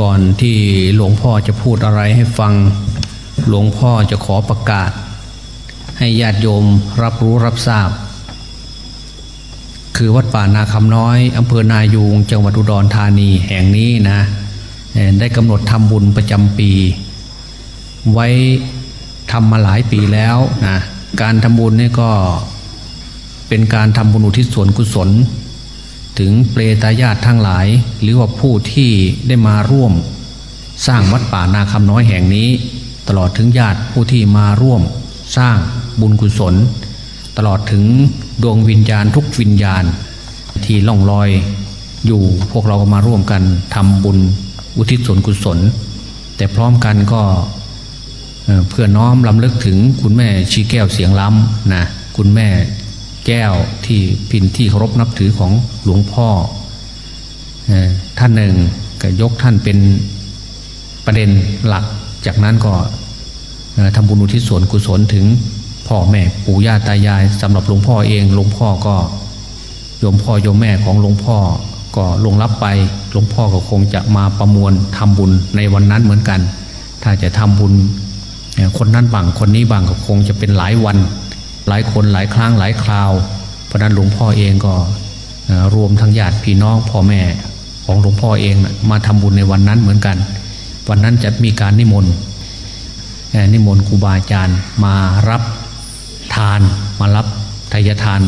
ก่อนที่หลวงพ่อจะพูดอะไรให้ฟัง หลวงพ่อจะขอประกาศ ให้ญาติโยมรับรู้รับทราบ คือวัดป่านาคำน้อยอำเภอนายูงจังหวัดอุดรธานีแห่งนี้นะ ได้กำหนดทำบุญประจำปี ไว้ทำมาหลายปีแล้วนะการทำบุญนี่ก็เป็นการทำบุญอุทิศส่วนกุศล ถึงเปรตญาติทั้งหลาย หรือว่าผู้ที่ได้มาร่วม สร้างวัดป่านาคำน้อยแห่งนี้ ตลอดถึงญาติผู้ที่มาร่วม สร้างบุญกุศล ตลอดถึงดวงวิญญาณทุกวิญญาณ ที่ล่องลอยอยู่พวกเราก็มาร่วมกันทำบุญอุทิศส่วนกุศล แต่พร้อมกันก็เอ่อเพื่อน้อมลำลึกถึงคุณแม่ชีแก้วเสียงล้ำนะคุณแม่ แก้วที่พินที่เคารพนับถือของหลวงพ่อท่านหนึ่งก็ยกท่านเป็นประเด็นหลัก จากนั้นก็ทำบุญอุทิศส่วนกุศลถึงพ่อแม่ปู่ย่าตายายสำหรับหลวงพ่อเองหลวงพ่อก็โยมพ่อโยมแม่ของหลวงพ่อก็ลงรับไปหลวงพ่อก็คงจะมาประมวลทำบุญในวันนั้นเหมือนกัน ถ้าจะทำบุญคนนั้นบางคนนี้บางก็คงจะเป็นหลายวัน หลายคนหลายครั้งหลายคราว เพราะนั้นหลวงพ่อเองก็รวมทั้งญาติพี่น้องพ่อแม่ของหลวงพ่อเองนะมาทำบุญในวันนั้นเหมือนกัน วันนั้นจะมีการนิมนต์นิมนต์ครูบาอาจารย์มารับทานมารับทายทาน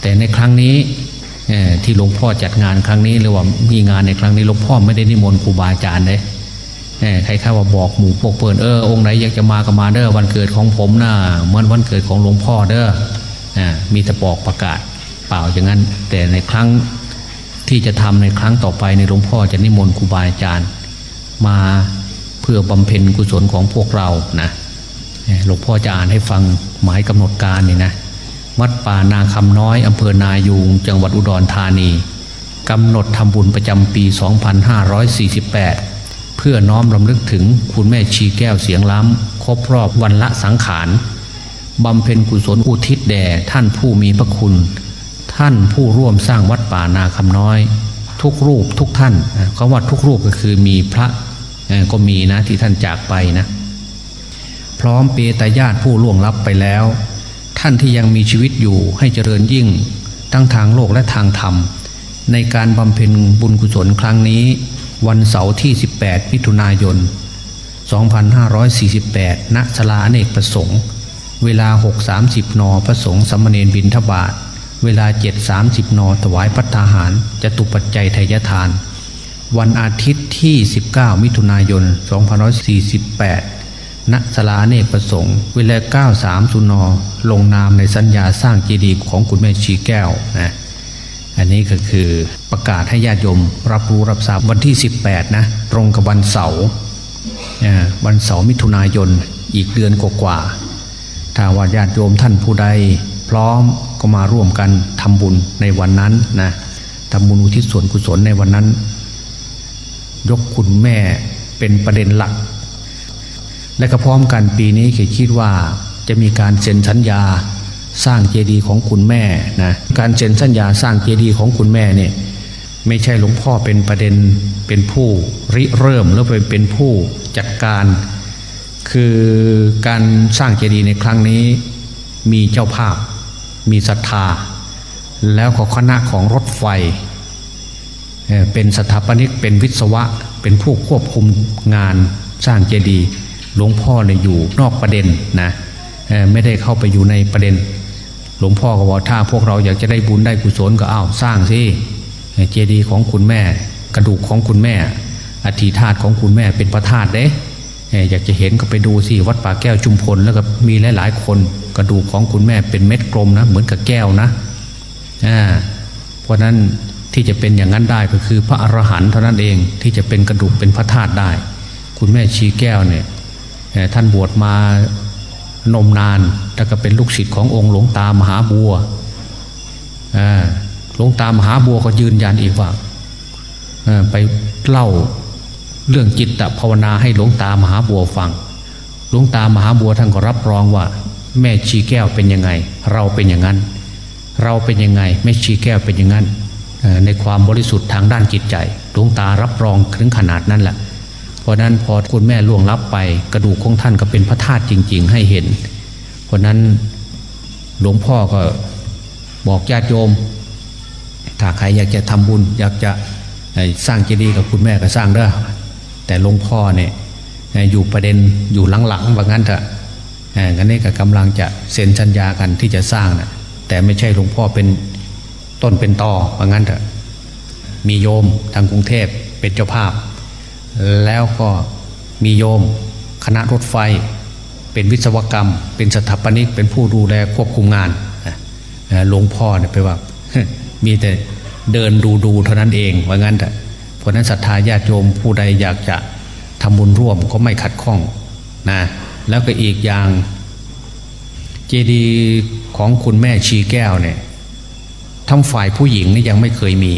แต่ในครั้งนี้ที่หลวงพ่อจัดงานครั้งนี้หรือว่ามีงานในครั้งนี้หลวงพ่อไม่ได้นิมนต์ครูบาอาจารย์เลย ใครๆว่าบอกหมู่พวกเปิดเออองค์ไหนอยากจะมาก็มาเด้อวันเกิดของผมนะ่ะเหมือนวันเกิดของหลวงพ่อเด้ออ่ามีแต่บอกประกาศเปล่าอย่างนั้น แต่ในครั้งที่จะทำในครั้งต่อไปในหลวงพ่อจะนิมนต์ครูบาอาจารย์ มาเพื่อบำเพ็ญกุศลของพวกเรานะหลวงพ่อจะอ่านให้ฟังหมายกำหนดการนี่นะวัดป่านาคำน้อยอำเภอนายูงจังหวัดอุดรธานีกำหนดทำบุญประจำปี 2548 พื่อน้อมรำลึกถึงคุณแม่ชีแก้วเสียงล้ำครบรอบวันละสังขารบำเพ็ญกุศลอุทิศแด่ท่านผู้มีพระคุณ ท่านผู้ร่วมสร้างวัดป่านาคำน้อย ทุกรูปทุกท่านคำว่าทุกรูปก็คือมีพระก็มีนะที่ท่านจากไปนะพร้อมเปตญาติผู้ล่วงลับไปแล้ว ท่านที่ยังมีชีวิตอยู่ให้เจริญยิ่ง ทั้งทางโลกและทางธรรม ในการบำเพ็ญบุญกุศลครั้งนี้ วันเสาร์ที่ 18มิถุนายน 2548ณศาลาอเนกประสงค์ เวลา 6.30 น พระสงฆ์สามเณรบินทบาท เวลา 7.30 น ถวายพัฒทหาร จตุปัจจัยไทยทาน วันอาทิตย์ที่ 19 มิถุนายน 2548ณศาลาอเนกประสงค์ เวลา 9.30 น ลงนามในสัญญาสร้างเจดีย์ของคุณแม่ชีแก้วนะ อันนี้ก็คือประกาศให้ญาติโยมรับรู้รับทราบวันที่ 18 นะ ตรงกับวันเสาร์วันเสาร์มิถุนายนอีกเดือนกว่าๆถ้าว่าญาติโยมท่านผู้ใด พร้อมก็มาร่วมกันทำบุญในวันนั้นนะทำบุญอุทิศส่วนกุศลในวันนั้น ยกคุณแม่เป็นประเด็นหลัก และก็พร้อมกันปีนี้เคยคิดว่าจะมีการเซ็นสัญญา สร้างเจดีย์ของคุณแม่นะการเซ็นสัญญาสร้างเจดีย์ของคุณแม่เนี่ยไม่ใช่หลวงพ่อเป็นประเด็นเป็นผู้ริเริ่มแล้วไปเป็นผู้จัดการ คือการสร้างเจดีย์ในครั้งนี้มีเจ้าภาพ มีศรัทธา แล้วก็คณะของรถไฟ เป็นสถาปนิกเป็นวิศวะเป็นผู้ควบคุมงานสร้างเจดีย์หลวงพ่อเนี่ยอยู่นอกประเด็นนะไม่ได้เข้าไปอยู่ในประเด็น หลวงพ่อก็บอกถ้าพวกเราอยากจะได้บุญได้กุศลก็อ้าวสร้างสิเจดีย์ของคุณแม่ กระดูกของคุณแม่อธิธาตุของคุณแม่เป็นพระธาตุเด้อยากจะเห็นก็ไปดูสิวัดป่าแก้วจุมพลแล้วก็มีหลายๆคน กระดูกของคุณแม่เป็นเม็ดกลมนะเหมือนกับแก้วนะเพราะนั้นที่จะเป็นอย่างนั้นได้ก็คือพระอรหันต์เท่านั้นเองที่จะเป็นกระดูกเป็นพระธาตุได้ คุณแม่ชีแก้วเนี่ยท่านบวชมา นมนานแล้วก็เป็นลูกศิษย์ขององค์หลวงตามหาบัวหลวงตามหาบัวก็ยืนยันอีกว่าไปเล่าเรื่องจิตตภาวนาให้หลวงตามหาบัวฟัง หลวงตามหาบัวท่านก็รับรองว่า แม่ชีแก้วเป็นยังไง เราเป็นอย่างนั้น เราเป็นยังไง แม่ชีแก้วเป็นอย่างนั้น ในความบริสุทธิ์ทางด้านจิตใจดวงตารับรองถึงขนาดนั้นแหละ เพราะนั้นพอคุณแม่ล่วงลับไป กระดูกของท่านก็เป็นพระธาตุจริง ๆ ให้เห็น เพราะนั้นหลวงพ่อก็บอกญาติโยม ถ้าใครอยากจะทำบุญ อยากจะสร้างเจดีย์กับคุณแม่ก็สร้างเด้แต่หลวงพ่อเนี่ยอยู่ประเด็นอยู่หลังๆว่างั้นเถอะกันนี้ก็กำลังจะเซ็นสัญญากันที่จะสร้างนะแต่ไม่ใช่หลวงพ่อเป็นต้นเป็นตอว่างั้นเถอะมีโยมทางกรุงเทพเป็นเจ้าภาพ แล้วก็มีโยม คณะรถไฟ เป็นวิศวกรรม เป็นสถาปนิก เป็นผู้ดูแลควบคุมงานหลวงพ่อเนี่ยไปว่า มีแต่เดินดูดูเท่านั้นเองว่างั้นแต่เพราะนั้นศรัทธาญาติโยมผู้ใดอยากจะทำบุญร่วมก็ไม่ขัดข้องนะแล้วก็อีกอย่างเจดีย์ของคุณแม่ชีแก้วเนี่ยทั้งฝ่ายผู้หญิงนี่ยังไม่เคยมี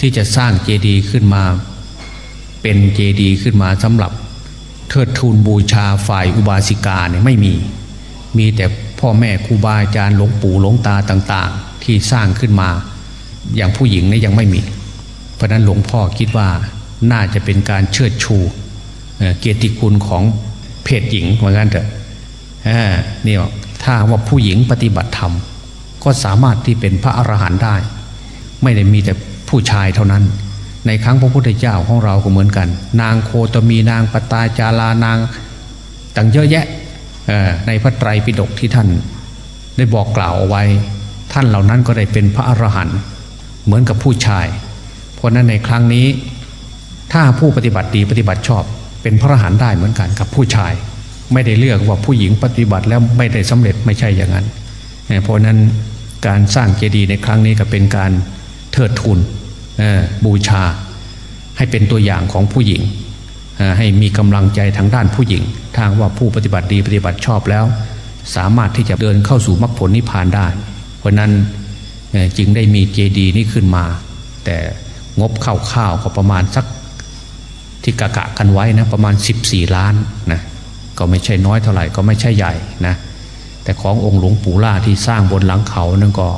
ที่จะสร้างเจดีย์ขึ้นมา เป็นเจดีย์ขึ้นมาสำหรับเทิดทูนบูชาฝ่ายอุบาสิกาเนี่ยไม่มี มีแต่พ่อแม่ครูบาอาจารย์หลวงปู่หลวงตาต่างๆ ที่สร้างขึ้นมา อย่างผู้หญิงนี่ยังไม่มี เพราะนั้นหลวงพ่อคิดว่าน่าจะเป็นการเชิดชูเกียรติคุณของเพศหญิงเหมือนกันเถอะนี่ถ้าว่าผู้หญิงปฏิบัติธรรม ก็สามารถที่เป็นพระอรหันต์ได้ ไม่ได้มีแต่ผู้ชายเท่านั้น ในครั้งพระพุทธเจ้าของเราก็เหมือนกัน นางโคตมีนางปตาจารานางต่างเยอะแยะในพระไตรปิฎกที่ท่านได้บอกกล่าวเอาไว้ ท่านเหล่านั้นก็ได้เป็นพระอรหันต์เหมือนกับผู้ชาย เพราะนั้นในครั้งนี้ ถ้าผู้ปฏิบัติดีปฏิบัติชอบ เป็นพระอรหันต์ได้เหมือนกันกับผู้ชาย ไม่ได้เลือกว่าผู้หญิงปฏิบัติแล้วไม่ได้สำเร็จไม่ใช่อย่างนั้น เพราะนั้นการสร้างเจดีย์ในครั้งนี้ก็เป็นการเทิดทูน บูชา ให้เป็นตัวอย่างของผู้หญิง ให้มีกำลังใจทางด้านผู้หญิง ทางว่าผู้ปฏิบัติดีปฏิบัติชอบแล้ว สามารถที่จะเดินเข้าสู่มรรคผลนิพพานได้ เพราะนั้นจึงได้มีเจดีย์นี้ขึ้นมา แต่งบข้าวๆก็ประมาณสักที่กะกะกันไว้นะประมาณ 14 ล้านนะก็ไม่ใช่น้อยเท่าไหร่ก็ไม่ใช่ใหญ่นะแต่ขององค์หลวงปู่ล่าที่สร้างบนหลังเขานั่นก็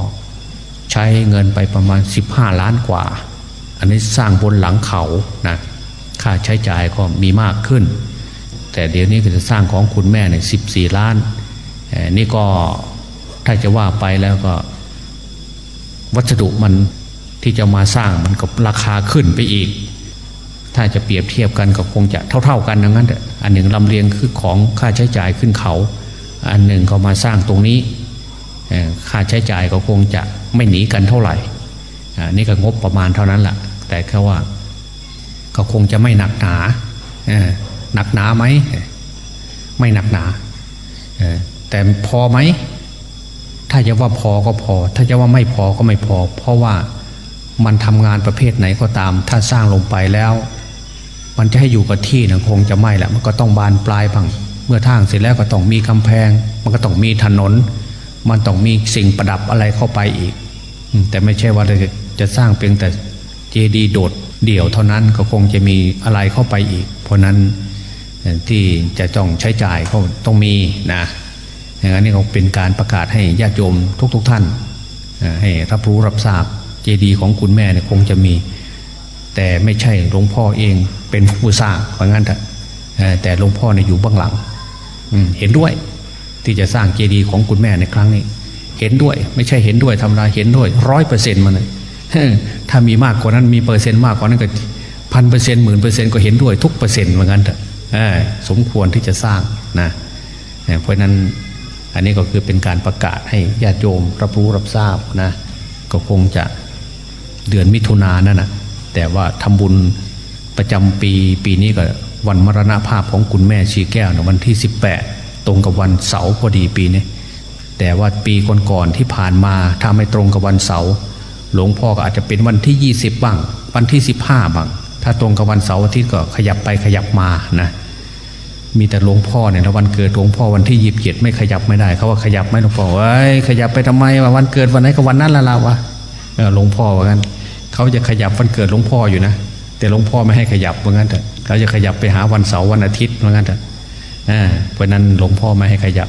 ใช้เงินไปประมาณ 15 ล้านกว่า อันนี้สร้างบนหลังเขานะค่าใช้จ่ายก็มีมากขึ้น แต่เดี๋ยวนี้ก็จะสร้างของคุณแม่เนี่ยสิบสี่ล้านนี่ก็ถ้าจะว่าไปแล้วก็ วัสดุมันที่จะมาสร้างมันก็ราคาขึ้นไปอีก ถ้าจะเปรียบเทียบกันก็คงจะเท่า ๆกันดังนั้นอันหนึ่งลำเลียงคือของค่าใช้จ่ายขึ้นเขา อันหนึ่งก็มาสร้างตรงนี้ค่าใช้จ่ายก็คงจะไม่หนีกันเท่าไหร่นี่ก็งบประมาณเท่านั้นแหละ แต่แค่ว่าก็คงจะไม่หนักหนาหนักหนาไหมไม่หนักหนาแต่พอไหม ถ้าจะว่าพอก็พอ ถ้าจะว่าไม่พอก็ไม่พอ เพราะว่ามันทำงานประเภทไหนก็ตาม ถ้าสร้างลงไปแล้ว มันจะให้อยู่กับที่นะคงจะไม่แหละมันก็ต้องบานปลายบังเมื่อทางเสร็จแล้วก็ต้องมีกำแพง มันก็ต้องมีถนน มันต้องมีสิ่งประดับอะไรเข้าไปอีก แต่ไม่ใช่ว่าเราจะสร้างเพียงแต่ เจดีย์โดดเดี่ยวเท่านั้นก็คงจะมีอะไรเข้าไปอีก เพราะนั้นที่จะต้องใช้จ่ายเขาต้องมีนะอย่างนี้ก็เป็นการประกาศให้ญาติโยมทุกๆทท่านให้รับรู้รับทราบเจดีย์ของคุณแม่เนี่ยคงจะมี แต่ไม่ใช่หลวงพ่อเองเป็นผู้สร้างเพราะงั้นแต่หลวงพ่อเนี่ยอยู่เบื้องหลังเห็นด้วยที่จะสร้างเจดีย์ของคุณแม่ในครั้งนี้ เห็นด้วยไม่ใช่เห็นด้วยทำลายเห็นด้วยร้อยเปอร์เซ็นต์มาเลย ถ้ามีมากกว่านั้นมีเปอร์เซ็นต์มากกว่านั้นก็พันเปอร์เซ็นต์หมื่นเปอร์เซ็นต์ก็เห็นด้วยทุกเปอร์เซ็นต์เหมือนกันเถอะสมควรที่จะสร้างนะเพราะนั้นอันนี้ก็คือเป็นการประกาศให้ญาติโยมรับรู้รับทราบนะก็คงจะเดือนมิถุนายนนั่นนะแต่ว่าทำบุญประจำปีปีนี้ก็วันมรณภาพของคุณแม่ชีแก้วนะวันที่ 18 ตรงกับวันเสาร์พอดีปีนี้แต่ว่าปีก่อนๆที่ผ่านมาถ้าไม่ตรงกับวันเสาร์ หลวงพ่อก็อาจจะเป็นวันที่ 20 บ้าง วันที่ 15บ้าง ถ้าตรงกับวันเสาร์อาทิตย์ก็ขยับไปขยับมานะมีแต่หลวงพ่อเนี่ยแล้ววันเกิดหลวงพ่อวันที่ยีิบเจ็ดไม่ขยับไม่ได้เขาว่าขยับไม่หลวงพ่อเอ้ยขยับไปทำไมวะวันเกิดวันไหนก็วันนั้นละละวะหลวงพ่อว่างั้นเขาจะขยับวันเกิดหลวงพ่ออยู่นะแต่หลวงพ่อไม่ให้ขยับว่างั้นเถอะเขาจะขยับไปหาวันเสาร์วันอาทิตย์ว่างั้นเถอะเพราะนั้นหลวงพ่อไม่ให้ขยับ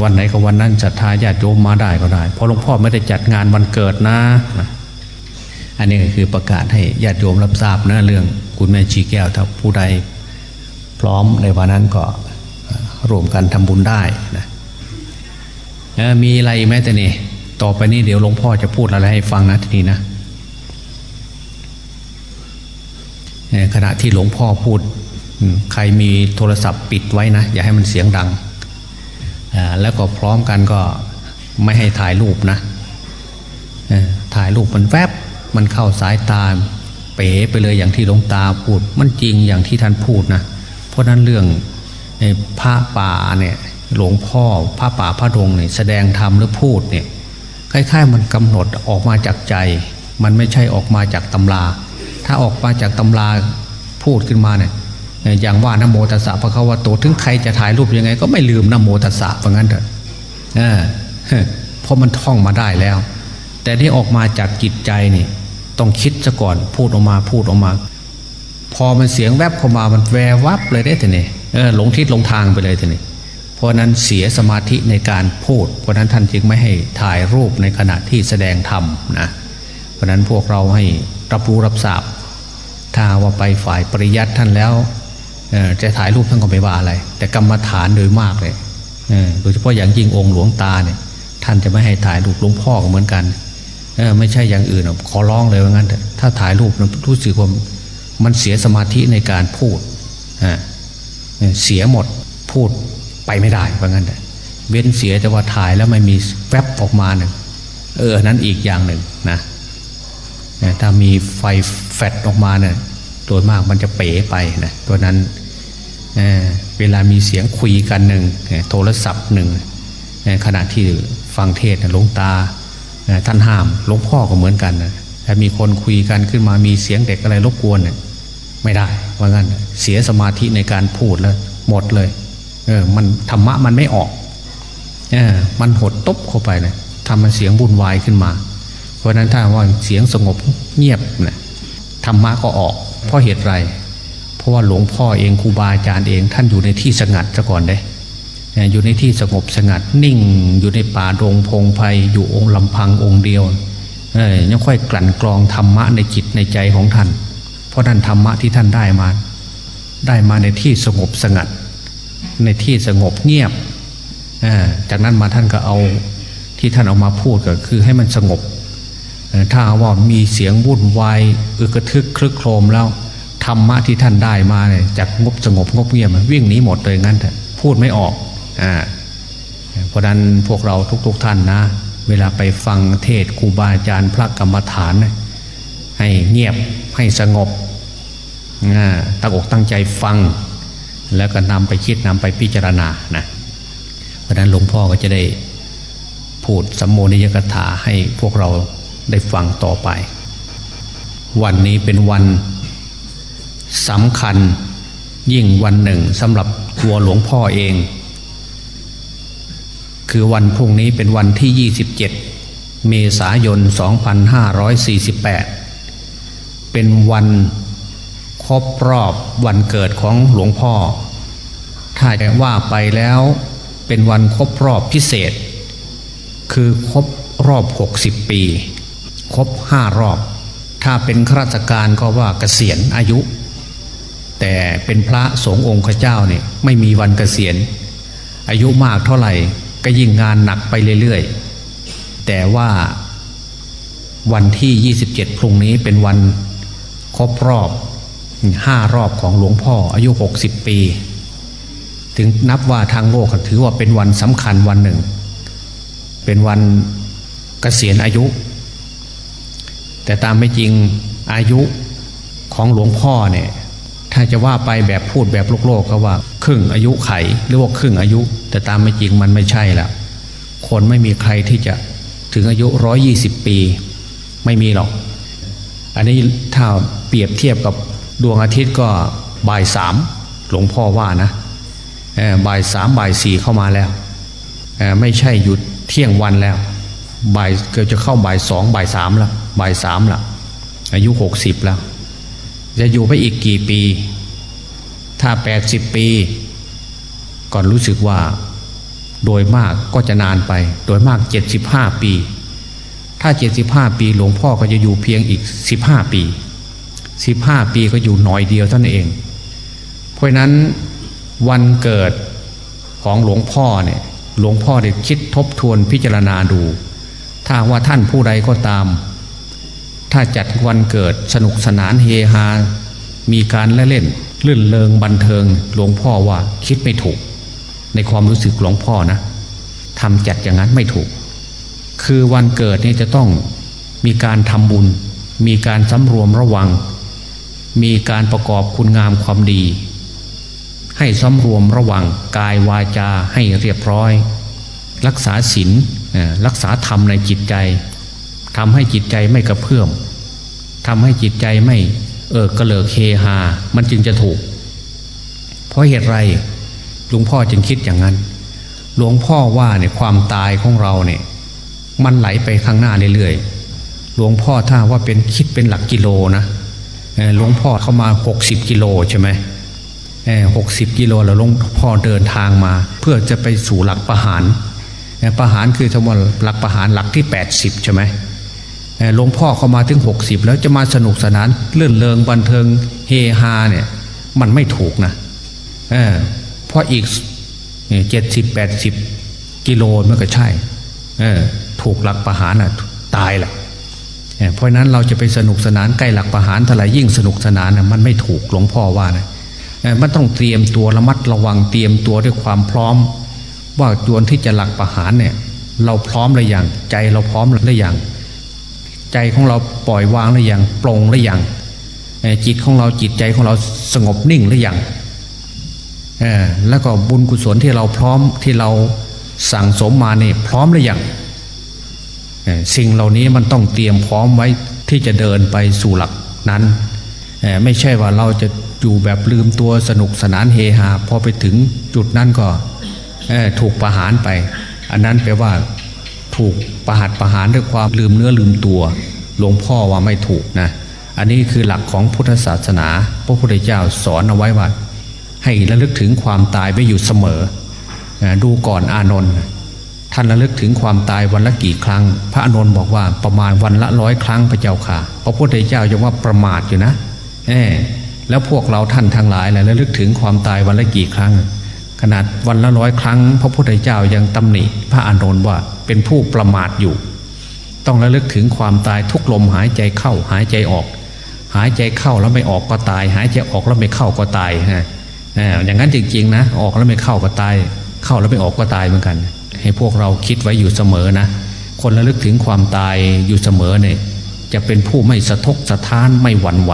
วันไหนก็วันนั้นศรัทธาญาติโยมมาได้ก็ได้เพราะหลวงพ่อไม่ได้จัดงานวันเกิดนะ อันนี้ก็คือประกาศให้ญาติโยมรับทราบนะเรื่องคุณแม่ชีแก้วถ้าผู้ใดพร้อมในวันนั้นก็รวมกันทำบุญได้นะมีอะไรไหมแต่นี่ต่อไปนี้เดี๋ยวหลวงพ่อจะพูดอะไรให้ฟังนะทีนี้นะขณะที่หลวงพ่อพูด ใครมีโทรศัพท์ปิดไว้นะ อย่าให้มันเสียงดัง แล้วก็พร้อมกันก็ไม่ให้ถ่ายรูปนะถ่ายรูปมันแวบมันเข้าสายตาเป๋ไปเลยอย่างที่หลวงตาพูด มันจริงอย่างที่ท่านพูดนะ เพราะนั้นเรื่องพระป่าเนี่ยหลวงพ่อพระป่าพระดงเนี่ยแสดงธรรมหรือพูดเนี่ยคล้ายๆมันกำหนดออกมาจากใจ มันไม่ใช่ออกมาจากตำรา ถ้าออกมาจากตำราพูดขึ้นมาเนี่ย อย่างว่านโมตัสสะพระเขาว่าโตถึงใครจะถ่ายรูปยังไง ก็ไม่ลืมนโมตัสสะเพราะงั้นเถอะเพราะมันท่องมาได้แล้ว แต่ที่ออกมาจากจิตใจนี่ ต้องคิดซะก่อนพูดออกมาพูดออกมา พอมันเสียงแวบเข้ามามันแวววับเลยได้ทีนี่เออหลงทิศหลงทางไปเลยทีนี่เพราะนั้นเสียสมาธิในการพูด เพราะนั้นท่านจึงไม่ให้ถ่ายรูปในขณะที่แสดงธรรมนะเพราะนั้นพวกเราให้รับรู้รับทราบถ้าว่าไปฝ่ายปริยัติท่านแล้ว จะถ่ายรูปท่านก็ไม่ว่าอะไร แต่กรรมฐานโดยมากเลยโดยเฉพาะอย่างยิ่งองค์หลวงตาเนี่ย ท่านจะไม่ให้ถ่ายรูปหลวงพ่อก็เหมือนกันไม่ใช่อย่างอื่นขอร้องเลยว่างั้นถ้าถ่ายรูปรู้สึกว่ามันเสียสมาธิในการพูดเสียหมดพูดไปไม่ได้ว่างั้นเว้นเสียแต่ว่าถ่ายแล้วไม่มีแวบออกมาหนึ่งเออนั้นอีกอย่างหนึ่งนะถ้ามีไฟแฟดออกมาเนี่ยโดยมากมันจะเป๋ไปนะตัวนั้น เเวลามีเสียงคุยกันหนึ่งโทรศัพท์หนึ่งขณะที่ฟังเทศหลวงตาท่านห้ามหลวงพ่อก็เหมือนกันถ้ามีคนคุยกันขึ้นมามีเสียงเด็กอะไรรบกวนเนี่ยไม่ได้ว่างั้นเสียสมาธิในการพูดแล้วหมดเลยเออมันธรรมะมันไม่ออกเออมันหดตบเข้าไปนะทำมันเสียงวุ่นวายขึ้นมา เพราะนั้นถ้าว่าเสียงสงบเงียบนะธรรมะก็ออก เพราะเหตุไร เพราะว่าหลวงพ่อเองครูบาอาจารย์เองท่านอยู่ในที่สงัดซะก่อนเด้อยู่ในที่สงบสงัดนิ่งอยู่ในป่าดงพงไพ่อยู่องค์ลำพังองค์เดียวยังค่อยกลั่นกรองธรรมะในจิตในใจของท่าน เพราะท่านธรรมะที่ท่านได้มา ได้มาในที่สงบสงัด ในที่สงบเงียบ จากนั้นมาท่านก็เอาที่ท่านเอามาพูดก็คือให้มันสงบ ถ้าว่ามีเสียงวุ่นวายอึกระทึกคลึกโครมแล้ว ธรรมะที่ท่านได้มาเนี่ยจากงบสงบงบเงียบวิ่งหนีหมดเลยงั้นเถอะพูดไม่ออกอ่าเพราะนั้นพวกเราทุกๆทท่านนะ เวลาไปฟังเทศครูบาอาจารย์พระกรรมฐาน ให้เงียบให้สงบตั้งอกตั้งใจฟัง แล้วก็นำไปคิดนำไปพิจารณานะเพราะนั้นหลวงพ่อก็จะได้พูดสัมโมนิยกถาให้พวกเราได้ฟังต่อไป วันนี้เป็นวัน สำคัญยิ่งวันหนึ่งสำหรับตัวหลวงพ่อเอง คือวันพรุ่งนี้เป็นวันที่ 27 เมษายน 2548 เป็นวันครบรอบวันเกิดของหลวงพ่อ ถ้าจะว่าไปแล้วเป็นวันครบรอบพิเศษ คือครบรอบ 60 ปี ครบ 5 รอบ ถ้าเป็นข้าราชการก็ว่าเกษียณอายุ แต่เป็นพระสงฆ์องค์ข้าเจ้าเนี่ยไม่มีวันเกษียณ อายุมากเท่าไหร่ก็ยิ่งงานหนักไปเรื่อยๆ แต่ว่าวันที่ 27 พรุ่งนี้เป็นวันครบรอบห้ารอบของหลวงพ่ออายุ 60 ปี ถึงนับว่าทางโลกถือว่าเป็นวันสำคัญวันหนึ่ง เป็นวันเกษียณอายุ แต่ตามไม่จริงอายุของหลวงพ่อเนี่ย ถ้าจะว่าไปแบบพูดแบบโลกโลกก็ว่า ครึ่งอายุไขหรือว่าครึ่งอายุ แต่ตามไม่จริงมันไม่ใช่ละคนไม่มีใครที่จะถึงอายุร้อยี่สิบปี ไม่มีหรอก อันนี้ถ้าเปรียบเทียบกับดวงอาทิตย์ก็บ่ายสามหลวงพ่อว่านะบ่ายสามบ่ายสี่เข้ามาแล้ว ไม่ใช่หยุดเที่ยงวันแล้วบ่ายเกือบจะเข้าบ่ายสองบ่ายสามล้วบ่ายสามละอายุหกสิบแล้ว จะอยู่ไปอีกกี่ปี ถ้าแปดสิบปี ก่อนรู้สึกว่า โดยมากก็จะนานไป โดยมากเจ็ดสิบห้าปี ถ้าเจ็ดสิบห้าปีหลวงพ่อก็จะอยู่เพียงอีกสิบห้าปีสิบห้าปีก็อยู่หน่อยเดียวท่านั้นเอง เพราะนั้นวันเกิดของหลวงพ่อเนี่ยหลวงพ่อได้คิดทบทวนพิจารณาดู ถ้าว่าท่านผู้ใดก็ตาม ถ้าจัดวันเกิดสนุกสนานเฮฮา มีการเล่นลื่นเลงบันเทิงหลวงพ่อว่าคิดไม่ถูก ในความรู้สึกหลวงพ่อนะทำจัดอย่างนั้นไม่ถูก คือวันเกิดนี่จะต้องมีการทำบุญ มีการสำรวมระวัง มีการประกอบคุณงามความดี ให้สำรวมระวังกายวาจาให้เรียบร้อย รักษาศีลรักษาธรรมในจิตใจ ทำให้จิตใจไม่กระเพื่อมทำให้จิตใจไม่เออกระเลิกเฮฮา มันจึงจะถูก เพราะเหตุไรหลวงพ่อจึงคิดอย่างนั้น หลวงพ่อว่าเนี่ยความตายของเราเนี่ย มันไหลไปข้างหน้าเรื่อยๆหลวงพ่อถ้าว่าเป็นคิดเป็นหลักกิโลนะหลวงพ่อเข้ามา 60 กิโลใช่ไหมหกสิบกิโลแล้วหลวงพ่อเดินทางมา เพื่อจะไปสู่หลักประหารประหารคือทั้งหมดหลักประหารหลักที่ 80ใช่ไหม หลวงพ่อเข้ามาถึง 60 แล้วจะมาสนุกสนานเลื่อนเลงบันเทิงเฮฮาเนี่ยมันไม่ถูกนะเเพราะอีกเจ็ดสิบแปดสิบกิโลมันก็ใช่ถูกหลักประหารน่ะตายแหละเพราะนั้นเราจะไปสนุกสนานใกล้หลักประหารเท่าไรยิ่งสนุกสนานน่ะมันไม่ถูกหลวงพ่อว่านะมันต้องเตรียมตัวระมัดระวังเตรียมตัวด้วยความพร้อม ว่าจวนที่จะหลักประหารเนี่ยเราพร้อมหรือยังใจเราพร้อมหรือยัง ใจของเราปล่อยวางหรือยังปรงหรือยังจิตของเราจิตใจของเราสงบนิ่งหรือยังแล้วก็บุญกุศลที่เราพร้อมที่เราสั่งสมมาเนี่ยพร้อมหรือยังสิ่งเหล่านี้มันต้องเตรียมพร้อมไว้ที่จะเดินไปสู่หลักนั้นไม่ใช่ว่าเราจะอยู่แบบลืมตัวสนุกสนานเฮฮาพอไปถึงจุดนั้นก็ถูกประหารไป อันนั้นแปลว่า ถูกประหัตประหารด้วยความลืมเนื้อลืมตัว หลวงพ่อว่าไม่ถูกนะ อันนี้คือหลักของพุทธศาสนา พระพุทธเจ้าสอนเอาไว้ว่า ให้ระลึกถึงความตายไว้อยู่เสมอ ดูก่อนอานนท์ท่านระลึกถึงความตายวันละกี่ครั้ง พระอานนท์บอกว่าประมาณวันละร้อยครั้งพระเจ้าค่ะ พระพุทธเจ้ายังว่าประมาทอยู่นะเอแล้วพวกเราท่านทั้งหลายแหละระลึกถึงความตายวันละกี่ครั้ง ขนาดวันละร้อยครั้ง พระพุทธเจ้ายังตำหนิ พระอานนท์ว่าเป็นผู้ประมาทอยู่ ต้องระลึกถึงความตายทุกลมหายใจเข้าหายใจออก หายใจเข้าแล้วไม่ออกก็ตาย หายใจออกแล้วไม่เข้าก็ตายฮะอย่างนั้นจริงๆนะออกแล้วไม่เข้าก็ตาย เข้าแล้วไม่ออกก็ตายเหมือนกัน ให้พวกเราคิดไว้อยู่เสมอนะคนระลึกถึงความตายอยู่เสมอเนี่ยจะเป็นผู้ไม่สะทกสะท้านไม่หวั่นไหว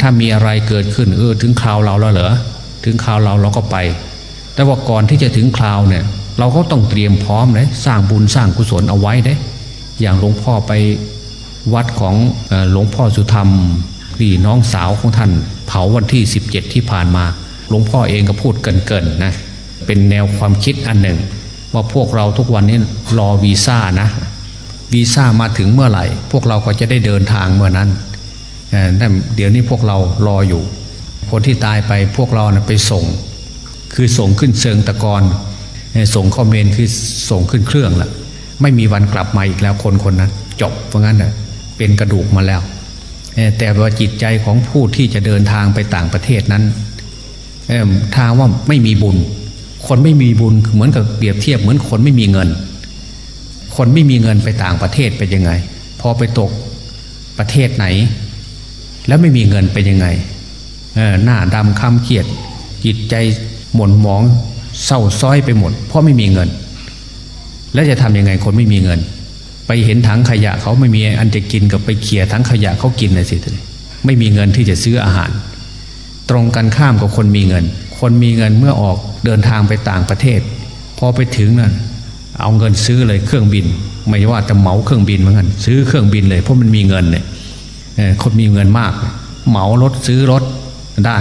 ถ้ามีอะไรเกิดขึ้นเออถึงคราวเราแล้วเหรอถึงคราวเราเราก็ไป แต่ว่าก่อนที่จะถึงคราวเนี่ย เราก็ต้องเตรียมพร้อมเลยสร้างบุญสร้างกุศลเอาไว้เด้อย่างหลวงพ่อไปวัดของหลวงพ่อสุธรรมที่น้องสาวของท่าน เผาวันที่ 17 ที่ผ่านมา หลวงพ่อเองก็พูดเกินๆนะเป็นแนวความคิดอันหนึ่ง ว่าพวกเราทุกวันนี้รอวีซ่านะวีซ่ามาถึงเมื่อไหร่ พวกเราก็จะได้เดินทางเมื่อนั้นนั่นเดี๋ยวนี้พวกเรารออยู่คนที่ตายไปพวกเรานะไปส่ง คือส่งขึ้นเชิงตะกอน ส่งคอมเมนคือส่งขึ้นเครื่องละไม่มีวันกลับมาอีกแล้วคนคนนั้น จบเพราะงั้นเน่ยเป็นกระดูกมาแล้ว แต่ว่าจิตใจของผู้ที่จะเดินทางไปต่างประเทศนั้นทางว่าไม่มีบุญ คนไม่มีบุญเหมือนกับเปรียบเทียบเหมือนคนไม่มีเงิน คนไม่มีเงินไปต่างประเทศเป็นยังไง พอไปตกประเทศไหน แล้วไม่มีเงินเป็นยังไงหน้าดำคำเขียด จิตใจหม่นหมอง เศร้าซ้อยไปหมด เพราะไม่มีเงิน แล้วจะทำยังไงคนไม่มีเงิน ไปเห็นถังขยะเขาไม่มีอันจะกินกับไปเขี่ยถังขยะเขากินเลยสิไม่มีเงินที่จะซื้ออาหาร ตรงกันข้ามกับคนมีเงิน คนมีเงินเมื่อออกเดินทางไปต่างประเทศ พอไปถึงนั่นเอาเงินซื้อเลยเครื่องบิน ไม่ว่าจะเหมาเครื่องบินเหมือนกันซื้อเครื่องบินเลยเพราะมันมีเงินเนี่ยคนมีเงินมาก เหมารถซื้อรถได้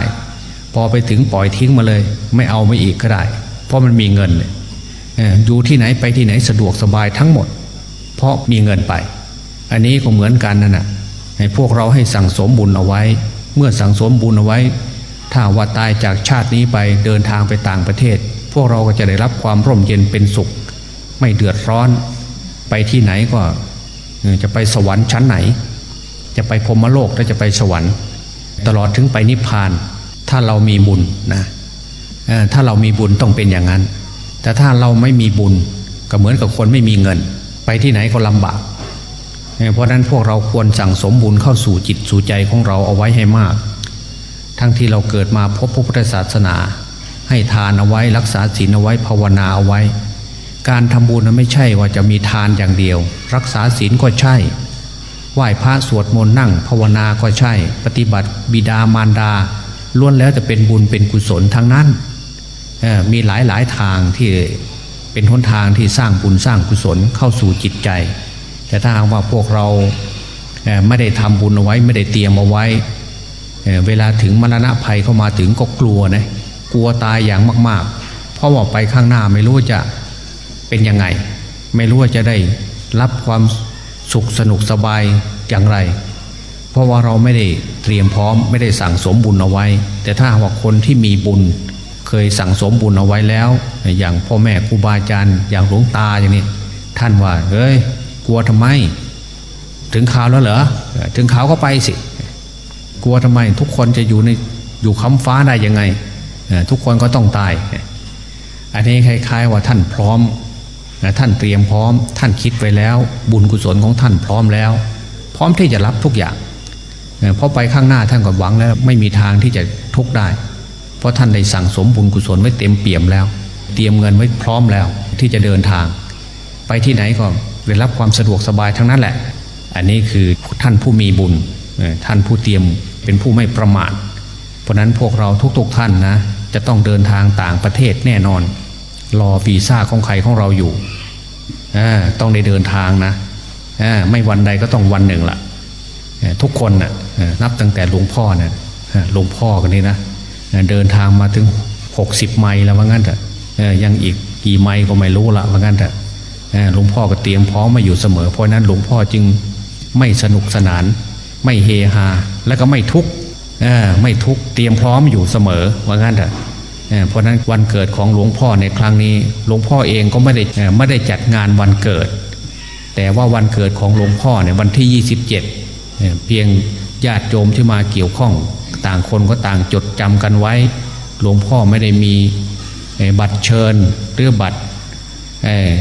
พอไปถึงปล่อยทิ้งมาเลย ไม่เอาไม่อีกก็ได้ ราะมันมีเงินอยู่ที่ไหนไปที่ไหนสะดวกสบายทั้งหมด เพราะมีเงินไป อันนี้ก็เหมือนกันนั่นแหะให้พวกเราให้สั่งสมบุญเอาไว้ เมื่อสั่งสมบุญเอาไว้ ถ้าว่าตายจากชาตินี้ไปเดินทางไปต่างประเทศ พวกเราก็จะได้รับความร่มเย็นเป็นสุข ไม่เดือดร้อน ไปที่ไหนก็จะไปสวรรค์ชั้นไหน จะไปพรหมโลกถ้าจะไปสวรรค์ ตลอดถึงไปนิพพาน ถ้าเรามีบุญนะ ถ้าเรามีบุญต้องเป็นอย่างนั้น แต่ถ้าเราไม่มีบุญก็เหมือนกับคนไม่มีเงิน ไปที่ไหนก็ลำบาก เพราะนั้นพวกเราควรสั่งสมบุญเข้าสู่จิตสู่ใจของเราเอาไว้ให้มาก ทั้งที่เราเกิดมาพบพระพุทธศาสนา ให้ทานเอาไว้รักษาศีลเอาไว้ภาวนาเอาไว้ การทำบุญนั้นไม่ใช่ว่าจะมีทานอย่างเดียว รักษาศีลก็ใช่ไหว้พระสวดมนต์นั่งภาวนาก็ใช่ ปฏิบัติบิดามารดาล้วนแล้วจะเป็นบุญเป็นกุศลทั้งนั้น มีหลายหลายทางที่เป็นหนทางที่สร้างบุญสร้างกุศลเข้าสู่จิตใจ แต่ถ้าหากว่าพวกเราไม่ได้ทำบุญเอาไว้ไม่ได้เตรียมเอาไว้ เวลาถึงมรณะภัยเข้ามาถึงก็กลัวนะกลัวตายอย่างมากๆ เพราะว่าไปข้างหน้าไม่รู้จะเป็นยังไง ไม่รู้ว่าจะได้รับความสุขสนุกสบายอย่างไร เพราะว่าเราไม่ได้เตรียมพร้อมไม่ได้สั่งสมบุญเอาไว้ แต่ถ้าว่าคนที่มีบุญ ยสั่งสมบุญเอาไว้แล้ว อย่างพ่อแม่ครูบาอาจารย์อย่างหลวงตาอย่างนี้ท่านว่าเฮ้ยกลัวทำไม ถึงข่าวแล้วเหรอถึงข่าวก็ไปสิ กลัวทำไม ทุกคนจะอยู่ในอยู่ค้ำฟ้าได้ยังไงทุกคนก็ต้องตาย อันนี้คล้าย ๆ ว่าท่านพร้อมท่านเตรียมพร้อม ท่านคิดไว้แล้ว บุญกุศลของท่านพร้อมแล้ว พร้อมที่จะรับทุกอย่างเพราะไปข้างหน้าท่านก็หวังแล้วไม่มีทางที่จะทุกได้ เพราะท่านได้สั่งสมบุญกุศลไว้เต็มเปี่ยมแล้ว เตรียมเงินไว้พร้อมแล้วที่จะเดินทาง ไปที่ไหนก็ได้รับความสะดวกสบายทั้งนั้นแหละ อันนี้คือท่านผู้มีบุญท่านผู้เตรียมเป็นผู้ไม่ประมาทเพราะนั้นพวกเราทุกๆท่านนะจะต้องเดินทางต่างประเทศแน่นอน รอวีซ่าของใครของเราอยู่ต้องได้เดินทางนะไม่วันใดก็ต้องวันหนึ่งละทุกคนนะนับตั้งแต่หลวงพ่อนะหลวงพ่อกันนี้นะ เดินทางมาถึง 60 ไมล์แล้วว่างั้นเถอะยังอีกกี่ไมล์ก็ไม่รู้ละว่างั้นเถอะหลวงพ่อก็เตรียมพร้อมมาอยู่เสมอ เพราะนั้นหลวงพ่อจึงไม่สนุกสนาน ไม่เฮฮาและก็ไม่ทุกข์ไม่ทุกข์เตรียมพร้อมอยู่เสมอว่างั้นเถอะเพราะนั้นวันเกิดของหลวงพ่อในครั้งนี้ หลวงพ่อเองก็ไม่ได้ไม่ได้จัดงานวันเกิด แต่ว่าวันเกิดของหลวงพ่อเนี่ยวันที่ 27เพียงญาติโยมที่มาเกี่ยวข้อง ต่างคนก็ต่างจดจำกันไว้ หลวงพ่อไม่ได้มีบัตรเชิญหรือบัตร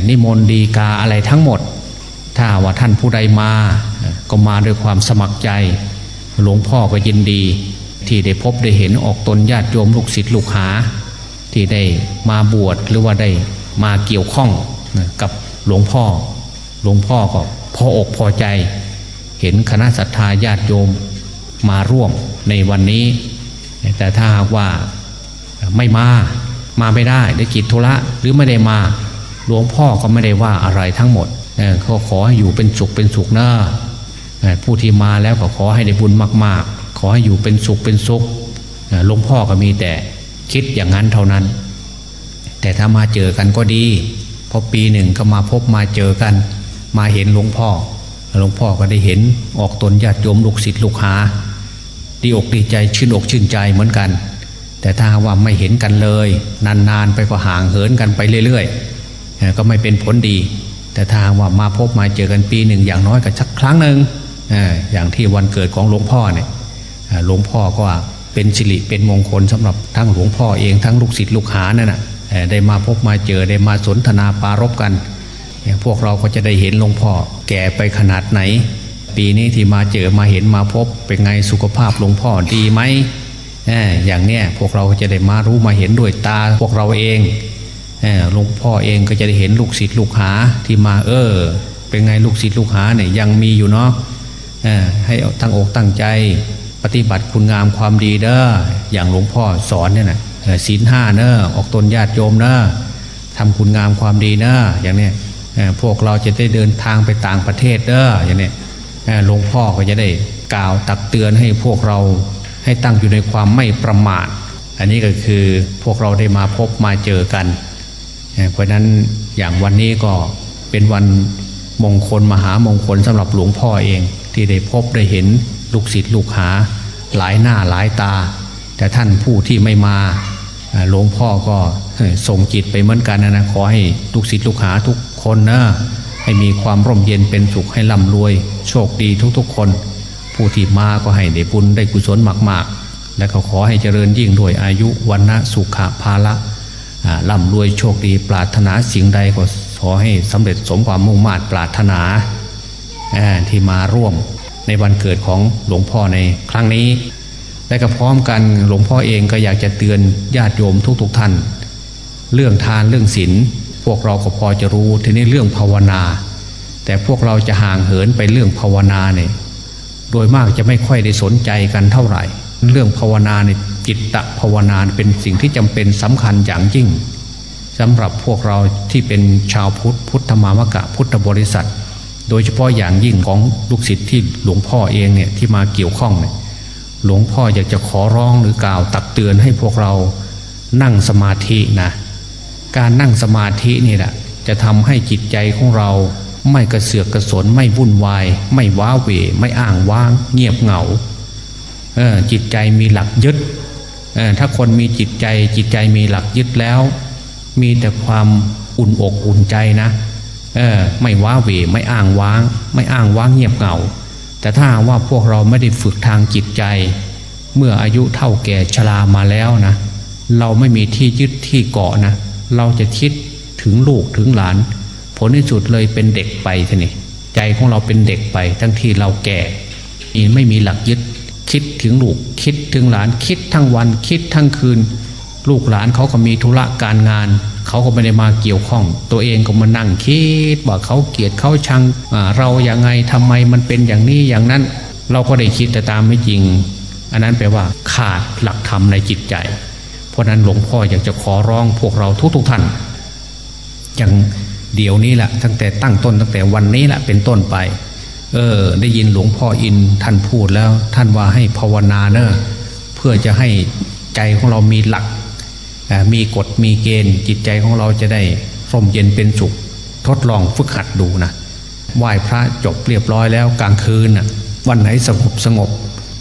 นิมนต์ดีกาอะไรทั้งหมด ถ้าว่าท่านผู้ใดมา ก็มาด้วยความสมัครใจ หลวงพ่อก็ยินดี ที่ได้พบได้เห็นออกตนญาติโยมลูกศิษย์ลูกหา ที่ได้มาบวชหรือว่าได้มาเกี่ยวข้องกับหลวงพ่อ หลวงพ่อก็พออกพอใจ เห็นคณะศรัทธาญาติโยม มาร่วมในวันนี้ แต่ถ้าหากว่าไม่มามาไม่ได้ได้กิจธุระหรือไม่ได้มาหลวงพ่อก็ไม่ได้ว่าอะไรทั้งหมดเขาขอให้อยู่เป็นสุขเป็นสุขนะผู้ที่มาแล้วก็ขอให้ได้บุญมาก ๆ ขอให้อยู่เป็นสุขเป็นสุขหลวงพ่อก็มีแต่คิดอย่างนั้นเท่านั้น แต่ถ้ามาเจอกันก็ดีพอปีหนึ่งก็มาพบมาเจอกัน มาเห็นหลวงพ่อหลวงพ่อก็ได้เห็นออกตนญาติโยมลูกศิษย์ลูกหา ดีอกดีใจชื่นอกชื่นใจเหมือนกัน แต่ถ้าว่าไม่เห็นกันเลย นานๆไปก็ห่างเหินกันไปเรื่อยๆก็ไม่เป็นผลดี แต่ถ้าว่ามาพบมาเจอกันปีหนึ่งอย่างน้อยก็สักครั้งหนึ่งอย่างที่วันเกิดของหลวงพ่อเนี่ยหลวงพ่อก็เป็นสิริเป็นมงคลสำหรับทั้งหลวงพ่อเองทั้งลูกศิษย์ลูกหานั่นนะได้มาพบมาเจอได้มาสนทนาปารบกัน พวกเราก็จะได้เห็นหลวงพ่อแก่ไปขนาดไหน ปีนี้ที่มาเจอมาเห็นมาพบเป็นไงสุขภาพหลวงพ่อดีไหมอย่างเนี้ยพวกเราจะได้มารู้มาเห็นด้วยตาพวกเราเองหลวงพ่อเองก็จะได้เห็นลูกศิษย์ลูกหาที่มาเออ เป็นไงลูกศิษย์ลูกหาเนี่ยยังมีอยู่เนาะให้ตั้งอกตั้งใจ ปฏิบัติคุณงามความดีเด้ออย่างหลวงพ่อสอนเนี่ยนะศีลห้าเนอะออกตนญาติโยมเนอะทำคุณงามความดีเนอะอย่างเนี้ยพวกเราจะได้เดินทางไปต่างประเทศเด้ออย่างเนี้ย หลวงพ่อก็จะได้กล่าวตักเตือนให้พวกเราให้ตั้งอยู่ในความไม่ประมาท อันนี้ก็คือพวกเราได้มาพบมาเจอกัน เพราะนั้นอย่างวันนี้ก็เป็นวันมงคลมหามงคลสำหรับหลวงพ่อเอง ที่ได้พบได้เห็นลูกศิษย์ลูกหา หลายหน้าหลายตา แต่ท่านผู้ที่ไม่มาหลวงพ่อก็ส่งจิตไปเหมือนกันนะขอให้ลูกศิษย์ลูกหาทุกคนนะ ให้มีความร่มเย็นเป็นสุขให้ร่ำรวย โชคดีทุกๆคน ผู้ที่มาก็ให้ได้บุญได้กุศลมากๆ และก็ขอให้เจริญยิ่งด้วยอายุวันนะสุขภาละร่ำรวยโชคดีปรารถนาสิ่งใดก็ขอให้สำเร็จสมความมุ่งมา่ปรารถนาที่มาร่วมในวันเกิดของหลวงพ่อในครั้งนี้ และก็พร้อมกันหลวงพ่อเองก็อยากจะเตือนญาติโยมทุกๆทท่าน เรื่องทานเรื่องศีล พวกเราก็พอจะรู้ทีนี้เรื่องภาวนา แต่พวกเราจะห่างเหินไปเรื่องภาวนาเนี่ยโดยมากจะไม่ค่อยได้สนใจกันเท่าไหร่ เรื่องภาวนาเนี่ยจิตตภาวนาเป็นสิ่งที่จำเป็นสำคัญอย่างยิ่งสำหรับพวกเราที่เป็นชาวพุทธพุทธมามกะพุทธบริษัท โดยเฉพาะอย่างยิ่งของลูกศิษย์ที่หลวงพ่อเองเนี่ยที่มาเกี่ยวข้องเนี่ยหลวงพ่ออยากจะขอร้องหรือกล่าวตักเตือนให้พวกเรานั่งสมาธินะ การนั่งสมาธินี่แหละจะทำให้จิตใจของเรา ไม่กระเสือกกระสนไม่วุ่นวาย ไม่ว้าเหวไม่อ่างว้าง เงียบเหงาจิตใจมีหลักยึดถ้าคนมีจิตใจจิตใจมีหลักยึดแล้ว มีแต่ความอุ่นอกอุ่นใจนะไม่ว้าเหวไม่อ่างว้าง ไม่อ่างว้างเงียบเหงา แต่ถ้าว่าพวกเราไม่ได้ฝึกทางจิตใจ เมื่ออายุเท่าแก่ชรามาแล้วนะ เราไม่มีที่ยึดที่เกาะนะ เราจะคิดถึงลูกถึงหลาน ผลที่สุดเลยเป็นเด็กไปทีนี่ใจของเราเป็นเด็กไป ทั้งที่เราแก่ไม่มีหลักยึด คิดถึงลูกคิดถึงหลาน คิดทั้งวันคิดทั้งคืน ลูกหลานเขาก็มีธุระการงานเขาก็ไม่ได้มาเกี่ยวข้อง ตัวเองก็มานั่งคิดว่าเขาเกลียดเขาชังเราอย่างไงทำไมมันเป็นอย่างนี้อย่างนั้น เราก็ได้คิดแต่ตามไม่จริง อันนั้นแปลว่าขาดหลักธรรมในจิตใจ เพราะนั้นหลวงพ่ออยากจะขอร้องพวกเราทุกๆทท่าน อย่างเดี๋ยวนี้แหละตั้งแต่ตั้งต้นตั้งแต่วันนี้แหละเป็นต้นไป เออ ได้ยินหลวงพ่ออินท่านพูดแล้ว ท่านว่าให้ภาวนาเนอะเพื่อจะให้ใจของเรามีหลัก มีกฎมีเกณฑ์ จิตใจของเราจะได้ร่มเย็นเป็นสุข ทดลองฝึกหัดดูนะไหว้พระจบเรียบร้อยแล้วกลางคืนน่ะวันไหนสงบสงบ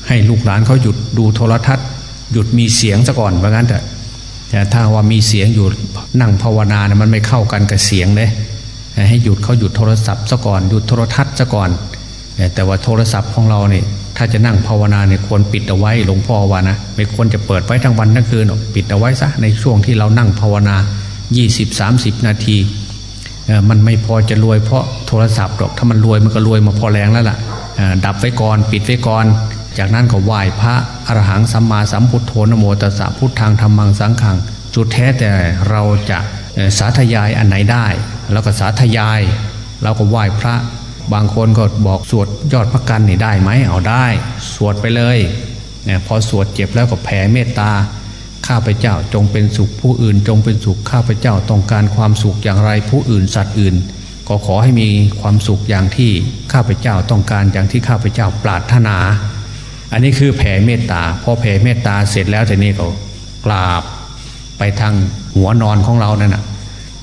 ให้ลูกหลานเขาหยุดดูโทรทัศน์ หยุดมีเสียงซะก่อนว่าะงั้นแต่แต่ถ้าว่ามีเสียงอยู่นั่งภาวนาเนี่ยมันไม่เข้ากันกับเสียงเลยให้หยุดเขาหยุดโทรศัพท์ซะก่อนหยุดโทรทัศน์ซะก่อน แต่ว่าโทรศัพท์ของเราเนี่ยถ้าจะนั่งภาวนาเนี่ยควรปิดเอาไว้หลวงพ่อว่านะไม่ควรจะเปิดไว้ทั้งวันทั้งคืนปิดเอาไว้ซะในช่วงที่เรานั่งภาวนา 20-30 นาทีมันไม่พอจะรวยเพราะโทรศัพท์หรอกถ้ามันรวยมันก็รวยมาพอแรงแล้วล่ะดับไว้ก่อน ปิดไว้ก่อน จากนั้นก็ไหว้พระอรหังสัมมาสัมพุทโธนโมตัสสะพุทธังธรรมังสังขัง จุดแท้แต่เราจะสาธยายอันไหนได้ แล้วก็สาธยายเราก็ไหว้พระ บางคนก็บอกสวดยอดพระกันนี่ได้ไหมเอาได้ สวดไปเลยพอสวดเจ็บแล้วก็แผ่เมตตาข้าพเจ้าจงเป็นสุขผู้อื่นจงเป็นสุขข้าพเจ้าต้องการความสุขอย่างไรผู้อื่นสัตว์อื่น ก็ขอให้มีความสุขอย่างที่ข้าพเจ้าต้องการอย่างที่ข้าพเจ้าปรารถนา อันนี้คือแผ่เมตตาพอแผ่เมตตาเสร็จแล้วทีนี้ก็กราบไปทางหัวนอนของเรานั่นนะ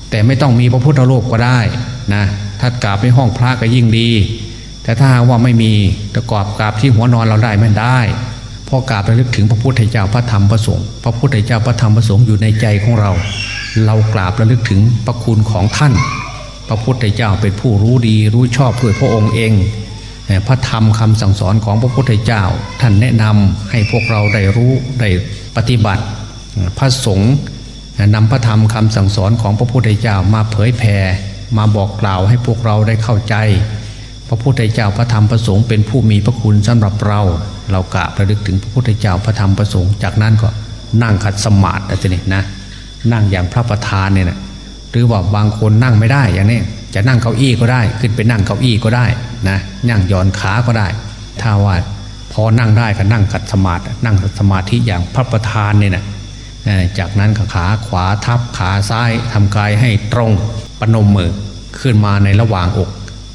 แต่ไม่ต้องมีพระพุทธรูปก็ได้นะถ้ากราบในห้องพระก็ยิ่งดี แต่ถ้าว่าไม่มีตะกอบกราบที่หัวนอนเราได้ไม่ได้พอกราบระลึกถึงพระพุทธเจ้าพระธรรมพระสงฆ์พระพุทธเจ้าพระธรรมพระสงฆ์อยู่ในใจของเรา เรากราบระลึกถึงพระคุณของท่าน พระพุทธเจ้าเป็นผู้รู้ดีรู้ชอบด้วยพระองค์เอง พระธรรมคำสั่งสอนของพระพุทธเจ้า ท่านแนะนำให้พวกเราได้รู้ได้ปฏิบัติ พระสงฆ์นำพระธรรมคำสั่งสอนของพระพุทธเจ้ามาเผยแผ่มาบอกกล่าวให้พวกเราได้เข้าใจ พระพุทธเจ้าพระธรรมพระสงฆ์เป็นผู้มีพระคุณสำหรับเรา เรากะระลึกถึงพระพุทธเจ้าพระธรรมพระสงฆ์จากนั้นก็นั่งขัดสมาธิอะไรนี่นะนั่งอย่างพระประธานเนี่ยนะหรือว่าบางคนนั่งไม่ได้อย่างนี้ จะนั่งเก้าอี้ก็ได้ ขึ้นไปนั่งเก้าอี้ก็ได้นะนั่งย่อนขาก็ได้ ถ้าว่าพอนั่งได้ก็นั่งกัดสมาธินั่งสมาธิอย่างพระประธานเนี่ยนะจากนั้นขาขวาทับขาซ้ายทำกายให้ตรงปนมมือขึ้นมาในระหว่างอก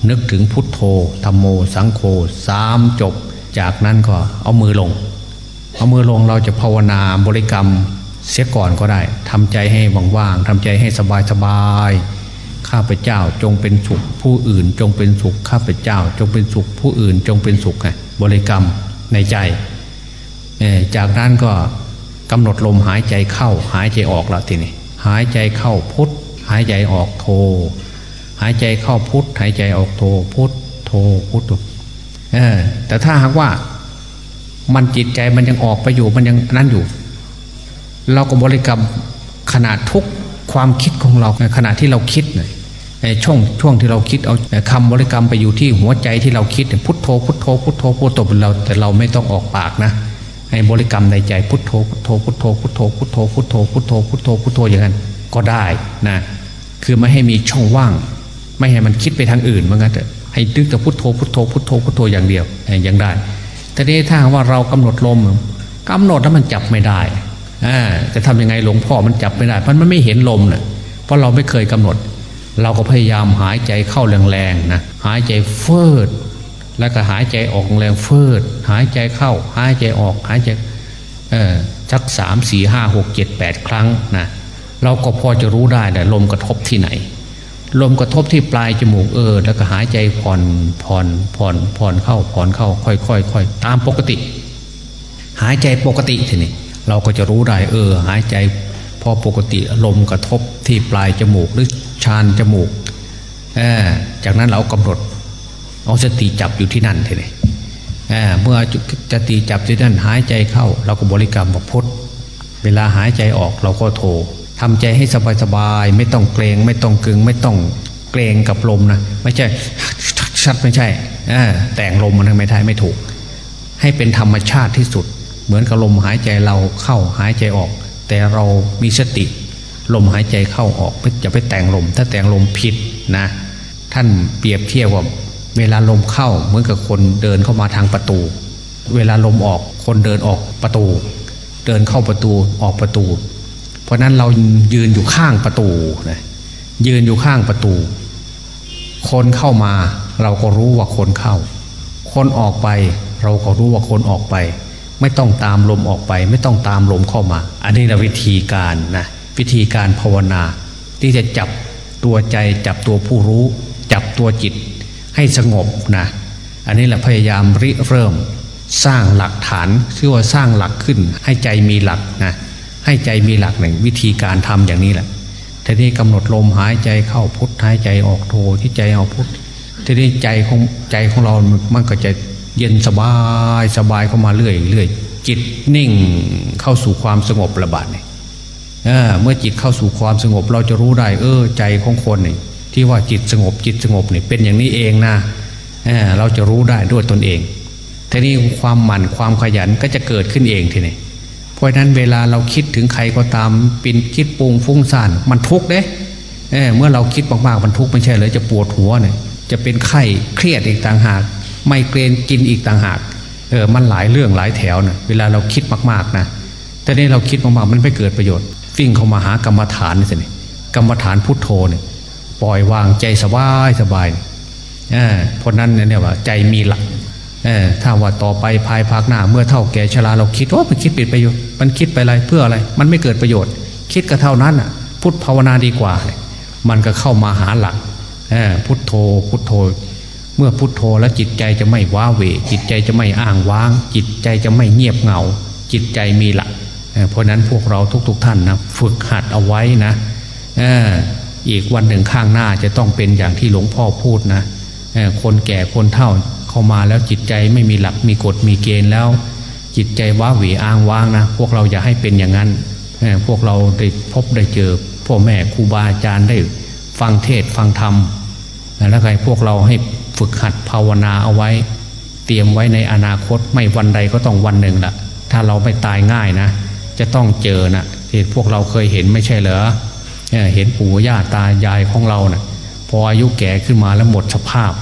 นึกถึงพุทโธธรรมโม สังโฆสามจบ จากนั้นก็เอามือลง เอามือลงเราจะภาวนาบริกรรมเสียก่อนก็ได้ทำใจให้ว่างๆทำใจให้สบายๆ ข้าพเจ้าจงเป็นสุขผู้อื่น จงเป็นสุขข้าพเจ้า จงเป็นสุขผู้อื่น จงเป็นสุขไงบริกรรมในใจ จากนั้นก็กำหนดลมหายใจเข้าหายใจออกแล้วทีนี้หายใจเข้าพุทหายใจออกโท หายใจเข้าพุทหายใจออกโทพุทโทพุทเออแต่ถ้าหากว่ามันจิตใจมันยังออกไปอยู่มันยังนั่นอยู่ เราก็บริกรรมขนาดทุกความคิดของเราขณะที่เราคิดใน ช่วงช่วงที่เราคิดเอาคำบริกรรมไปอยู่ที่หัวใจที่เราคิดพุทโธพุทโธพุทโธพุทโธเราแต่เราไม่ต้องออกปากนะให้บริกรรมในใจพุทโธพุทโธพุทโธพุทโธพุทโธพุทโธพุทโธพุทโธพุทโธอย่างนั้นก็ได้นะคือไม่ให้มีช่องว่าง ไม่ให้มันคิดไปทางอื่นเหมือนกันแต่ให้ดึกแต่พุทโธพุทโธพุทโธพุทโธอย่างเดียวยังได้แต่นี้ถ้าว่าเรากำหนดลมกำหนดแล้วมันจับไม่ได้จะทำยังไงหลวงพ่อมันจับไม่ได้เพราะมันไม่เห็นลมเนะ่ยเพราะเราไม่เคยกำหนด เราก็พยายามหายใจเข้าแรงๆนะหายใจเฟิดแล้วก็หายใจออกแรงเฟิดหายใจเข้า หายใจออกหายใจเออสักสามสี่ห้าหกเจ็ดแปดครั้งนะเราก็พอจะรู้ได้แต่ลมกระทบที่ไหน ลมกระทบที่ปลายจมูกเออ แล้วก็หายใจผ่อนผ่อนผ่อนผ่อนเข้าผ่อนเข้า ค่อยค่อยค่อยตามปกติ หายใจปกติทีนี้เราก็จะรู้ได้เออ หายใจ พอปกติลมกระทบที่ปลายจมูกหรือชานจมูกเออจากนั้นเรากำหนดเอาสติจับอยู่ที่นั่นทีนี้เมื่อจะตีจับที่นั่นหายใจเข้า เราก็บริกรรมบอกพุทเวลาหายใจออกเราก็โททำใจให้สบายๆไม่ต้องเกรงไม่ต้องกึงไม่ต้องเกรงกับลมนะไม่ใช่ชัดไม่ใช่แต่งลมมันไม่ได้ไม่ถูก ให้เป็นธรรมชาติที่สุด เหมือนกับลมหายใจเราเข้าหายใจออก แต่เรามีสติ ลมหายใจเข้าออกจะไปแต่งลม ถ้าแต่งลมผิดนะ ท่านเปรียบเทียบว่าเวลาลมเข้าเหมือนกับคนเดินเข้ามาทางประตู เวลาลมออกคนเดินออกประตู เดินเข้าประตูออกประตู เพราะนั้นเรายืนอยู่ข้างประตูนะยืนอยู่ข้างประตู คนเข้ามาเราก็รู้ว่าคนเข้า คนออกไปเราก็รู้ว่าคนออกไป ไม่ต้องตามลมออกไป ไม่ต้องตามลมเข้ามา อันนี้เราวิธีการนะวิธีการภาวนา ที่จะจับตัวใจจับตัวผู้รู้ จับตัวจิตให้สงบนะอันนี้แหละพยายามริเริ่มสร้างหลักฐานชื่อว่าสร้างหลักขึ้น ให้ใจมีหลักนะให้ใจมีหลักหนึ่งวิธีการทำอย่างนี้แหละทีนี้กำหนดลมหายใจเข้าพุทหายใจออกโทที่ใจออกพุททีนี้ใจของใจของเรามันก็จะ เย็นสบายสบายเข้ามาเรื่อยเรื่อยจิตนิ่งเข้าสู่ความสงบระบาดเนี่ยเมื่อจิตเข้าสู่ความสงบเราจะรู้ได้ เออใจของคนนี่ที่ว่าจิตสงบจิตสงบนี่เป็นอย่างนี้เองนะเเราจะรู้ได้ด้วยตนเองทีนี้ความหมั่นความขยันก็จะเกิดขึ้นเองทีนี้เพราะนั้นเวลาเราคิดถึงใครก็ตามปินคิดปุงฟุ้งซ่านมันทุกข์เด้เเมื่อเราคิดมากๆมันทุกข์ไม่ใช่เลยจะปวดหัวเนี่ยจะเป็นไข้เครียดอีกต่างหาก ไม่เกรนกินอีกต่างหากเออมันหลายเรื่องหลายแถวนะเวลาเราคิดมากๆนะแต่นี่เราคิดมากๆมันไม่เกิดประโยชน์ฟิ่งเข้ามาหากรรมฐานนี่สิกรรมฐานพุทโธเนี่ยปล่อยวางใจสบายสบายเออเพราะนั้นเนี่ยว่าใจมีหลักถ้าว่าต่อไปภายภาคหน้า เมื่อเท่าแก่ชราเราคิดว่ามันคิดปิดประโยชน์มันคิดไปอะไรเพื่ออะไร มันไม่เกิดประโยชน์ คิดก็เท่านั้นอะพุทธภาวนาดีกว่า มันก็เข้ามาหาหลักพุทโธพุทโธ เมื่อพุทโธแล้วจิตใจจะไม่ว้าเหวจิตใจจะไม่อ้างว้าง จิตใจจะไม่เงียบเหงา จิตใจมีหลักเพราะนั้นพวกเราทุกๆทท่านนะฝึกหัดเอาไว้นะอีกวันหนึ่งข้างหน้าจะต้องเป็นอย่างที่หลวงพ่อพูดนะคนแก่คนเฒ่าเข้ามาแล้วจิตใจไม่มีหลักมีกฎมีเกณฑ์แล้ว จิตใจว้าเหวอ้างว้างนะพวกเราอย่าให้เป็นอย่างนั้นพวกเราได้พบได้เจอพ่อแม่ครูบาอาจารย์ได้ฟังเทศฟังธรรมแล้วใครพวกเราให้ ฝึกหัดภาวนาเอาไว้ เตรียมไว้ในอนาคตไม่วันใดก็ต้องวันหนึ่งละถ้าเราไม่ตายง่ายนะ จะต้องเจอนะที่พวกเราเคยเห็นไม่ใช่เหรอเห็นปู่ย่าตายายของเรานะ่ะพออายุแก่ขึ้นมาแล้วหมดสภาพ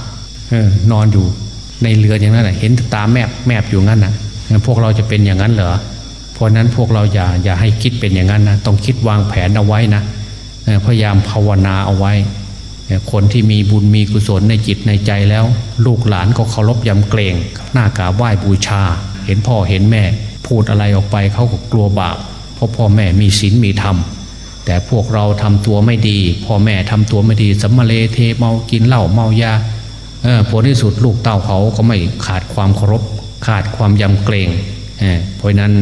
นอนอยู่ในเรืออย่างนั้นเห็นตาแมบแมบอยู่งั้นนะพวกเราจะเป็นอย่างนั้นเหรอเพราะนั้นพวกเราอย่าอย่าให้คิดเป็นอย่างนั้นนะต้องคิดวางแผนเอาไว้นะพยายามภาวนาเอาไว้ คนที่มีบุญมีกุศลในจิตในใจแล้ว ลูกหลานก็เคารพยำเกรงหน้ากราบไหว้บูชา เห็นพ่อเห็นแม่ พูดอะไรออกไปเขาก็กลัวบาปเพราะพ่อแม่มีศีลมีธรรมแต่พวกเราทำตัวไม่ดี พ่อแม่ทำตัวไม่ดีสัมมาเลเทเมากินเหล้าเมายาผลที่สุดลูกเต้าเขาก็ไม่ขาดความเคารพ ขาดความยำเกรงเพราะนั้น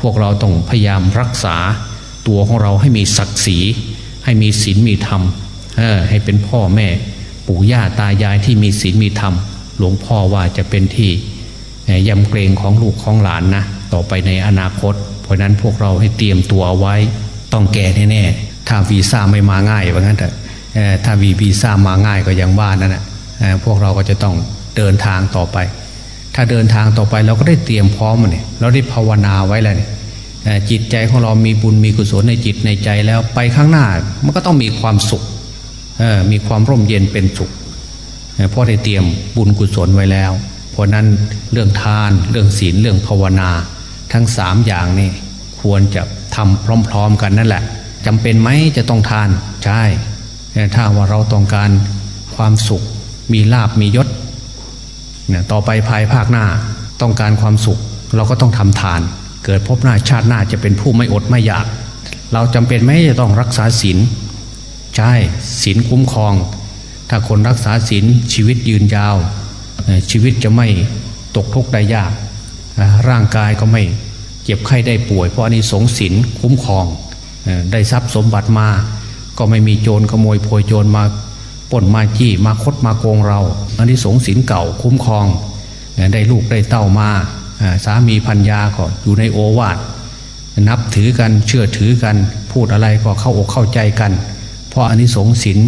พวกเราต้องพยายามรักษาตัวของเราให้มีศักดิ์ศรีให้มีศีลมีธรรม ให้เป็นพ่อแม่ปู่ย่าตายายที่มีศีลมีธรรม หลวงพ่อว่าจะเป็นที่ยำเกรงของลูกของหลานนะต่อไปในอนาคต เพราะนั้นพวกเราให้เตรียมตัวไว้ต้องแก่แน่ๆถ้าวีซ่าไม่มาง่ายว่างั้นเถอะถ้าวีวีซ่ามาง่ายก็ยังว่านั่นแหะพวกเราก็จะต้องเดินทางต่อไป ถ้าเดินทางต่อไปเราก็ได้เตรียมพร้อมเนี่ยเราได้ภาวนาไว้แล้วเนี่ยจิตใจของเรามีบุญมีกุศลในจิตในใจแล้วไปข้างหน้ามันก็ต้องมีความสุข มีความร่มเย็นเป็นสุขเพราะได้เตรียมบุญกุศลไว้แล้ว เพราะนั้นเรื่องทานเรื่องศีลเรื่องภาวนา ทั้งสามอย่างนี่ควรจะทำพร้อม ๆ กันนั่นแหละจำเป็นไหมจะต้องทานใช่ถ้าว่าเราต้องการความสุข มีลาบมียศเนี่ยต่อไปภายภาคหน้าต้องการความสุข เราก็ต้องทำทาน เกิดพบหน้าชาติหน้าจะเป็นผู้ไม่อดไม่อยาก เราจำเป็นไหมจะต้องรักษาศีล ใช่ศีลคุ้มครอง ถ้าคนรักษาศีลชีวิตยืนยาว ชีวิตจะไม่ตกทุกข์ได้ยาก ร่างกายก็ไม่เจ็บไข้ได้ป่วย เพราะอันนี้สงศีลคุ้มครอง ได้ทรัพย์สมบัติมา ก็ไม่มีโจรขโมยโพยโจรมาป่นมาจี้มาคดมาโกงเรา อันนี้สงศีลเก่าคุ้มครอง ได้ลูกได้เต้ามาสามีพัญญาก็อยู่ในโอวาทนับถือกันเชื่อถือกันพูดอะไรก็เข้าอกเข้าใจกัน เพราะอันนี้สงศีล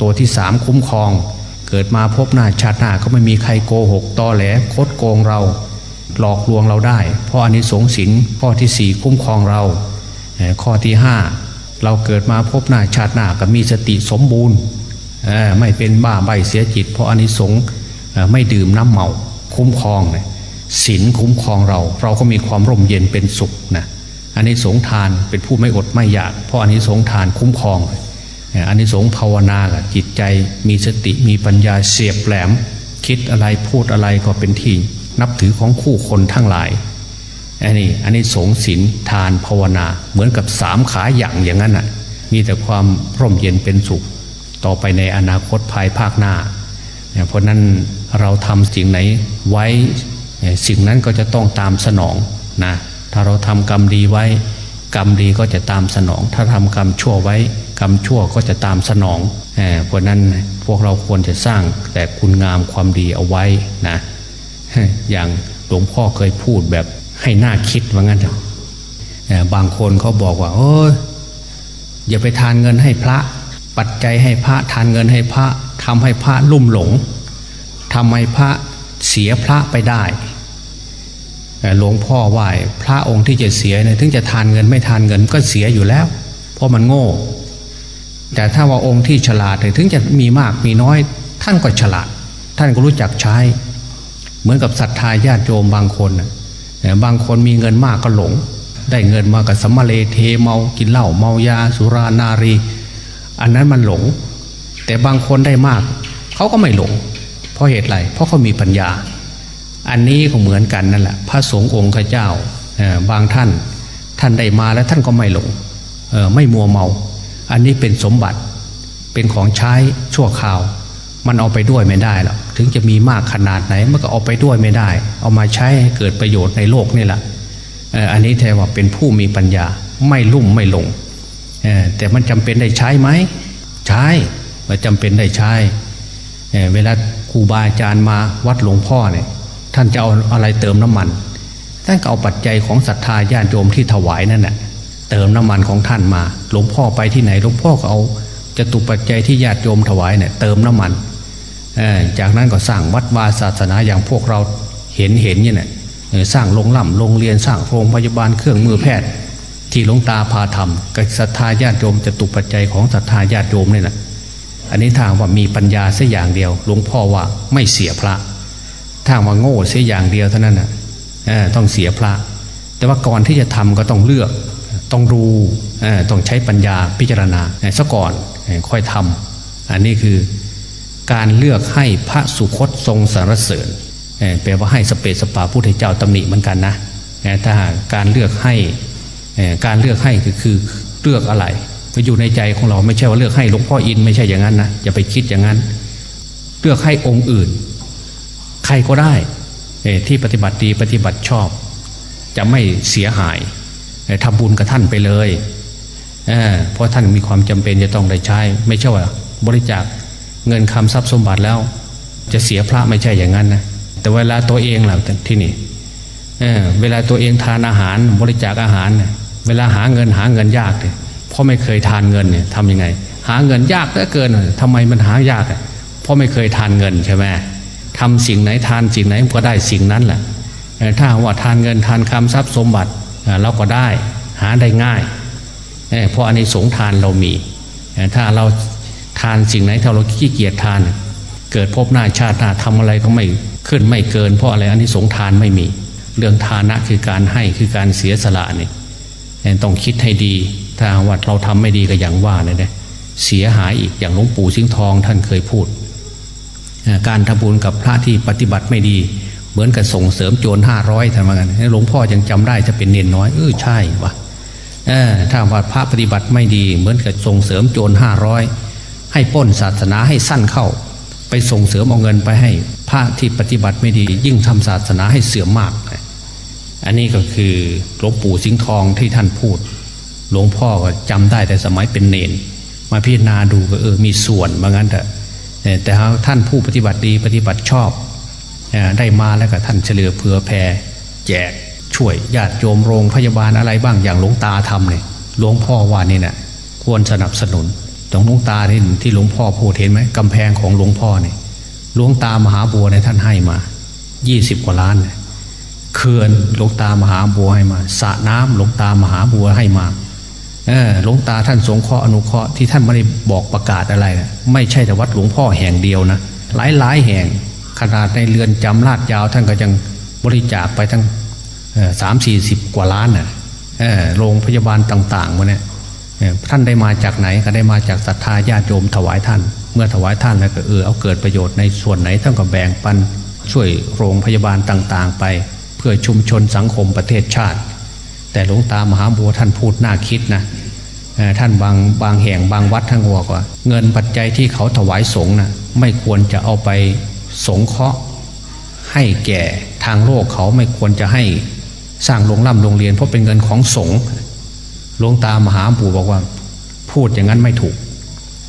ตัวที่สามคุ้มครอง เกิดมาพบหน้าชาติหน้าก็ไม่มีใครโกหกตอแหลคดโกงเรา หลอกลวงเราได้ เพราะอันนี้สงศีลข้อที่สี่คุ้มครองเรา ข้อที่ห้าเราเกิดมาพบหน้าชาติหน้าก็มีสติสมบูรณ์ไม่เป็นบ้าใบเสียจิต เพราะอันนี้สงไม่ดื่มน้ำเมาคุ้มครองศีลคุ้มครองเรา เราก็มีความร่มเย็นเป็นสุขนะ อันนี้สงทานเป็นผู้ไม่อดไม่อยาก เพราะอันนี้สงทานคุ้มครอง อันนี้สงภาวนาจิตใจมีสติมีปัญญาเสียบแหลม คิดอะไรพูดอะไรก็เป็นที่นับถือของคู่คนทั้งหลายอันนี้อันนี้สงศีลทานภาวนาเหมือนกับสามขาอย่างอย่างนั้นน่ะมีแต่ความร่มเย็นเป็นสุข ต่อไปในอนาคตภายภาคหน้าเพราะนั้นเราทำสิ่งไหนไว้สิ่งนั้นก็จะต้องตามสนองนะ ถ้าเราทำกรรมดีไว้ กรรมดีก็จะตามสนอง ถ้าทำกรรมชั่วไว้ กรรมชั่วก็จะตามสนองเพราะนั้นพวกเราควรจะสร้างแต่คุณงามความดีเอาไว้นะอย่างหลวงพ่อเคยพูดแบบให้หน่าคิดว่างั้นเถอะบางคนเขาบอกว่า โอ้ยอย่าไปทานเงินให้พระ ปัจจัยให้พระทานเงินให้พระทำให้พระลุ่มหลงทำให้พระเสียพระไปได้ หลวงพ่อไหว้พระองค์ที่จะเสียเนี่ยถึงจะทานเงินไม่ทานเงินก็เสียอยู่แล้ว เพราะมันโง่ แต่ถ้าว่าองค์ที่ฉลาดถึงจะมีมากมีน้อย ท่านก็ฉลาด ท่านก็รู้จักใช้ เหมือนกับศรัทธาญาติโยมบางคนบางคนมีเงินมากก็หลง ได้เงินมากับสัมมาเลเทเมากินเหล้าเมายาสุรานารี อันนั้นมันหลง แต่บางคนได้มาก เขาก็ไม่หลง เพราะเหตุไรเพราะเขามีปัญญา อันนี้ก็เหมือนกันนั่นแหละพระสงฆ์องค์ข้าเจ้าบางท่านท่านได้มาแล้วท่านก็ไม่หลงไม่มัวเมา อันนี้เป็นสมบัติเป็นของใช้ชั่วคราว มันเอาไปด้วยไม่ได้หรอกถึงจะมีมากขนาดไหนมันก็เอาไปด้วยไม่ได้ เอามาใช้ให้เกิดประโยชน์ในโลกนี่แหละอันนี้แทว่าเป็นผู้มีปัญญาไม่ลุ่มไม่หลงแต่มันจำเป็นได้ใช้ไหมใช้มันจำเป็นได้ใช้เวลาครูบาอาจารย์มาวัดหลวงพ่อเนี่ย ท่านจะเอาอะไรเติมน้ำมัน ท่านก็เอาปัจจัยของศรัทธาญาติโยมที่ถวายนั่นแหละเติมน้ำมันของท่านมา หลวงพ่อไปที่ไหนหลวงพ่อก็เอาจะตุปัจจัยที่ญาติโยมถวายเนี่ยเติมน้ำมันจากนั้นก็สร้างวัดวาศาสนาอย่างพวกเราเห็นเห็นเนี่ยสร้างโรงล่ำโรงเรียนสร้างโรงพยาบาลเครื่องมือแพทย์ ที่หลวงตาพาทำกับศรัทธาญาติโยมจะตุปัจจัยของศรัทธาญาติโยมนี่แหละอันนี้ทางว่ามีปัญญาเสียอย่างเดียวหลวงพ่อว่าไม่เสียพระ ถ้าว่าโง่เสียอย่างเดียวเท่านั้นนะต้องเสียพระ แต่ว่าก่อนที่จะทำก็ต้องเลือก ต้องดูต้องใช้ปัญญาพิจารณาซะก่อนค่อยทำอันนี้คือการเลือกให้พระสุคตทรงสารเสริญแปลว่าให้สเปสปาพุทธเจ้าตำหนิเหมือนกันนะถ้าการเลือกให้การเลือกให้คือเลือกอะไรไปอยู่ในใจของเราไม่ใช่ว่าเลือกให้หลวงพ่ออินไม่ใช่อย่างนั้นนะอย่าไปคิดอย่างนั้น เลือกให้องค์อื่น ใครก็ได้ที่ปฏิบัติดีปฏิบัติชอบ จะไม่เสียหายทำบุญกับท่านไปเลยเเพราะท่านมีความจำเป็นจะต้องได้ใช้ ไม่ใช่ว่าบริจาคเงินคำทรัพย์สมบัติแล้ว จะเสียพระไม่ใช่อย่างนั้นนะแต่เวลาตัวเองล่ะที่นี่เเวลาตัวเองทานอาหารบริจาคอาหาร เวลาหาเงินหาเงินยากเลยเพราะไม่เคยทานเงินเนี่ยทำยังไง หาเงินยากเหลือเกินทำไมมันหายากเพราะไม่เคยทานเงินใช่ไหม ทำสิ่งไหนทานสิ่งไหนก็ได้สิ่งนั้นแหละถ้าว่าทานเงินทานคำทรัพย์สมบัติเราก็ได้หาได้ง่าย เพราะอันนี้สงทานเรามี ถ้าเราทานสิ่งไหนถ้าเราขี้เกียจทาน เกิดพบหน้าชาติหน้าทำอะไรก็ไม่ขึ้นไม่เกิน เพราะอะไรอันนี้สงทานไม่มี เรื่องทานะคือการให้คือการเสียสละนี่ต้องคิดให้ดี ถ้าว่าเราทำไม่ดีก็อย่างว่าเนี่ยเสียหายอีกอย่างหลวงปู่สิงห์ทองท่านเคยพูด การทำบุญกับพระที่ปฏิบัติไม่ดี เหมือนกับส่งเสริมโจรห้าร้อยท่านว่างั้นหลวงพ่อยังจำได้จะเป็นเนนน้อยเออใช่วะถ้าว่าพระปฏิบัติไม่ดี เหมือนกับส่งเสริมโจรห้าร้อยให้ป้นศาสนาให้สั้นเข้า ไปส่งเสริมเอาเงินไปให้ พระที่ปฏิบัติไม่ดี ยิ่งทำศาสนาให้เสื่อมมาก อันนี้ก็คือหลวงปู่สิงห์ทองที่ท่านพูด หลวงพ่อก็จำได้แต่สมัยเป็นเนน มาพิจารณาดูก็เออมีส่วนบางงั้นแต่ แต่ท่านผู้ปฏิบัติดีปฏิบัติชอบ ได้มาแล้วก็ท่านเฉลือเผื่อแผ่แจกช่วยญาติโยมโรงพยาบาลอะไรบ้างอย่างหลวงตาทำเนี่ยหลวงพ่อว่านี่นะควรสนับสนุนตรงหลวงตาที่ที่หลวงพ่อพูดเห็นไหมกำแพงของหลวงพ่อเนี่ยหลวงตามหาบัวในท่านให้มายี่สิบกว่าล้านเนี่ยเขื่อนหลวงตามหาบัวให้มาสระน้ำหลวงตามหาบัวให้มา หลวงตาท่านสงเคราะห์อนุเคราะห์ที่ท่านไม่ได้บอกประกาศอะไรนะไม่ใช่แต่วัดหลวงพ่อแห่งเดียวนะหลายหลายแห่งขนาดในเรือนจำลาดยาวท่านก็ยังบริจาคไปทั้งสามสี่สิบกว่าล้านน่ะโรงพยาบาลต่างๆมาเนี่ยท่านได้มาจากไหนก็ได้มาจากศรัทธาญาติโยมถวายท่าน เมื่อถวายท่านแล้วก็เออเอาเกิดประโยชน์ในส่วนไหนท่านก็แบ่งปันช่วยโรงพยาบาลต่างๆ ไป เพื่อชุมชนสังคมประเทศชาติ แต่หลวงตามหาบัวท่านพูดน่าคิดนะท่านบางบางแห่งบางวัดท่านบอกว่า เงินปัจจัยที่เขาถวายสงฆ์นะไม่ควรจะเอาไปสงเคราะห์ให้แก่ทางโลกเขาไม่ควรจะให้สร้างโรงล่ำโรงเรียน เพราะเป็นเงินของสงฆ์หลวงตามหาปู่บอกว่า พูดอย่างนั้นไม่ถูก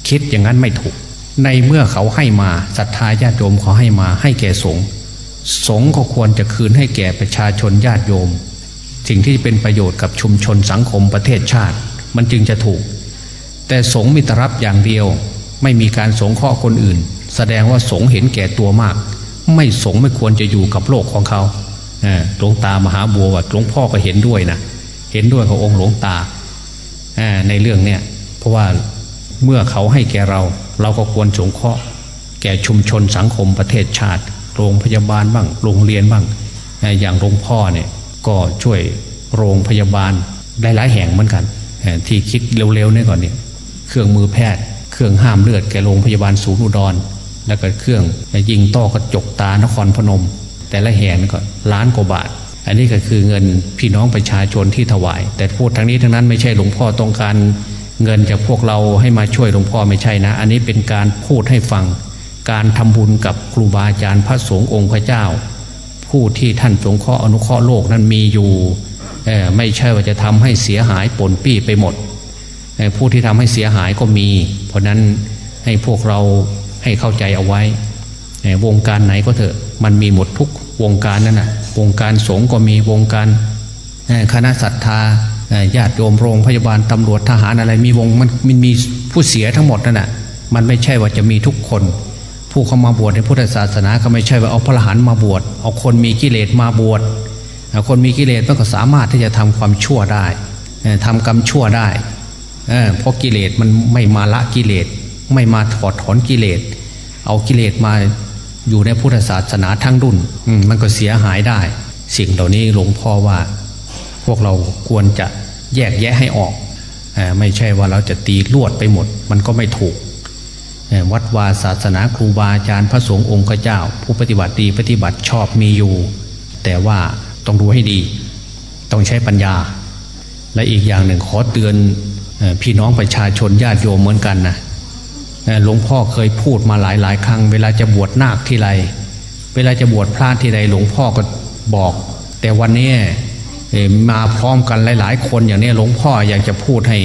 คิดอย่างนั้นไม่ถูก ในเมื่อเขาให้มาศรัทธาญาติโยมเขาให้มาให้แก่สงฆ์สงฆ์ก็ควรจะคืนให้แก่ประชาชนญาติโยม สิ่งที่เป็นประโยชน์กับชุมชนสังคมประเทศชาติ มันจึงจะถูก แต่สงมีตรรับอย่างเดียว ไม่มีการสงเคราะห์คนอื่น แสดงว่าสงเห็นแก่ตัวมาก ไม่สงไม่ควรจะอยู่กับโลกของเขาหลวงตามหาบัวว่าหลวงพ่อก็เห็นด้วยนะเห็นด้วยขององค์หลวงตาในเรื่องเนี้ยเพราะว่าเมื่อเขาให้แก่เรา เราก็ควรสงเคราะห์แก่ชุมชนสังคมประเทศชาติ โรงพยาบาลบ้างโรงเรียนบ้าง อย่างหลวงพ่อเนี่ย ก็ช่วยโรงพยาบาลหลายๆแห่งเหมือนกัน ที่คิดเร็วๆนี่ก่อนเนี่ยเครื่องมือแพทย์ เครื่องห้ามเลือดแก่โรงพยาบาลศูนย์อุดร แล้วก็เครื่องยิงต้อกระจกตานครพนม แต่ละแห่งก็ล้านกว่าบาท อันนี้ก็คือเงินพี่น้องประชาชนที่ถวาย แต่พูดทั้งนี้ทั้งนั้นไม่ใช่หลวงพ่อต้องการเงินจากพวกเราให้มาช่วยหลวงพ่อไม่ใช่นะ อันนี้เป็นการพูดให้ฟัง การทำบุญกับครูบาอาจารย์พระสงฆ์องค์พระเจ้า ผู้ที่ท่านสงเคราะห์อนุเคราะห์โลกนั้นมีอยู่ไม่ใช่ว่าจะทำให้เสียหายปนปี้ไปหมด ผู้ที่ทำให้เสียหายก็มี เพราะนั้นให้พวกเราให้เข้าใจเอาไว้ วงการไหนก็เถอะมันมีหมดทุกวงการนั่นนะวงการสงฆ์ก็มีวงการคณะศรัทธาญาติโยมโรงพยาบาลตำรวจทหารอะไรมีวงมันมันมีผู้เสียทั้งหมดนั่นแหะมันไม่ใช่ว่าจะมีทุกคน ผู้เข้ามาบวชในพุทธศาสนาก็ไม่ใช่ว่าเอาพระหันมาบวชเอาคนมีกิเลสมาบวชคนมีกิเลสมันก็สามารถที่จะทำความชั่วได้ทำกรรมชั่วได้เพราะกิเลสมันไม่มาละกิเลสไม่มาถอดถอนกิเลสเอากิเลสมาอยู่ในพุทธศาสนาทั้งรุ่นมันก็เสียหายได้ สิ่งเหล่านี้หลวงพ่อว่า พวกเราควรจะแยกแยะให้ออกไม่ใช่ว่าเราจะตีลวดไปหมด มันก็ไม่ถูก วัดวาศาสนาครูบาอาจารย์พระสงฆ์องค์เจ้า ผู้ปฏิบัติดีปฏิบัติชอบมีอยู่ แต่ว่าต้องดูให้ดี ต้องใช้ปัญญา และอีกอย่างหนึ่งขอเตือนพี่น้องประชาชนญาติโยมเหมือนกันนะหลวงพ่อเคยพูดมาหลายหลายครั้ง เวลาจะบวชนาคที่ไร เวลาจะบวชพระที่ใดหลวงพ่อก็บอก แต่วันนี้มาพร้อมกันหลาย ๆ คนอย่างนี้หลวงพ่ออยากจะพูดให้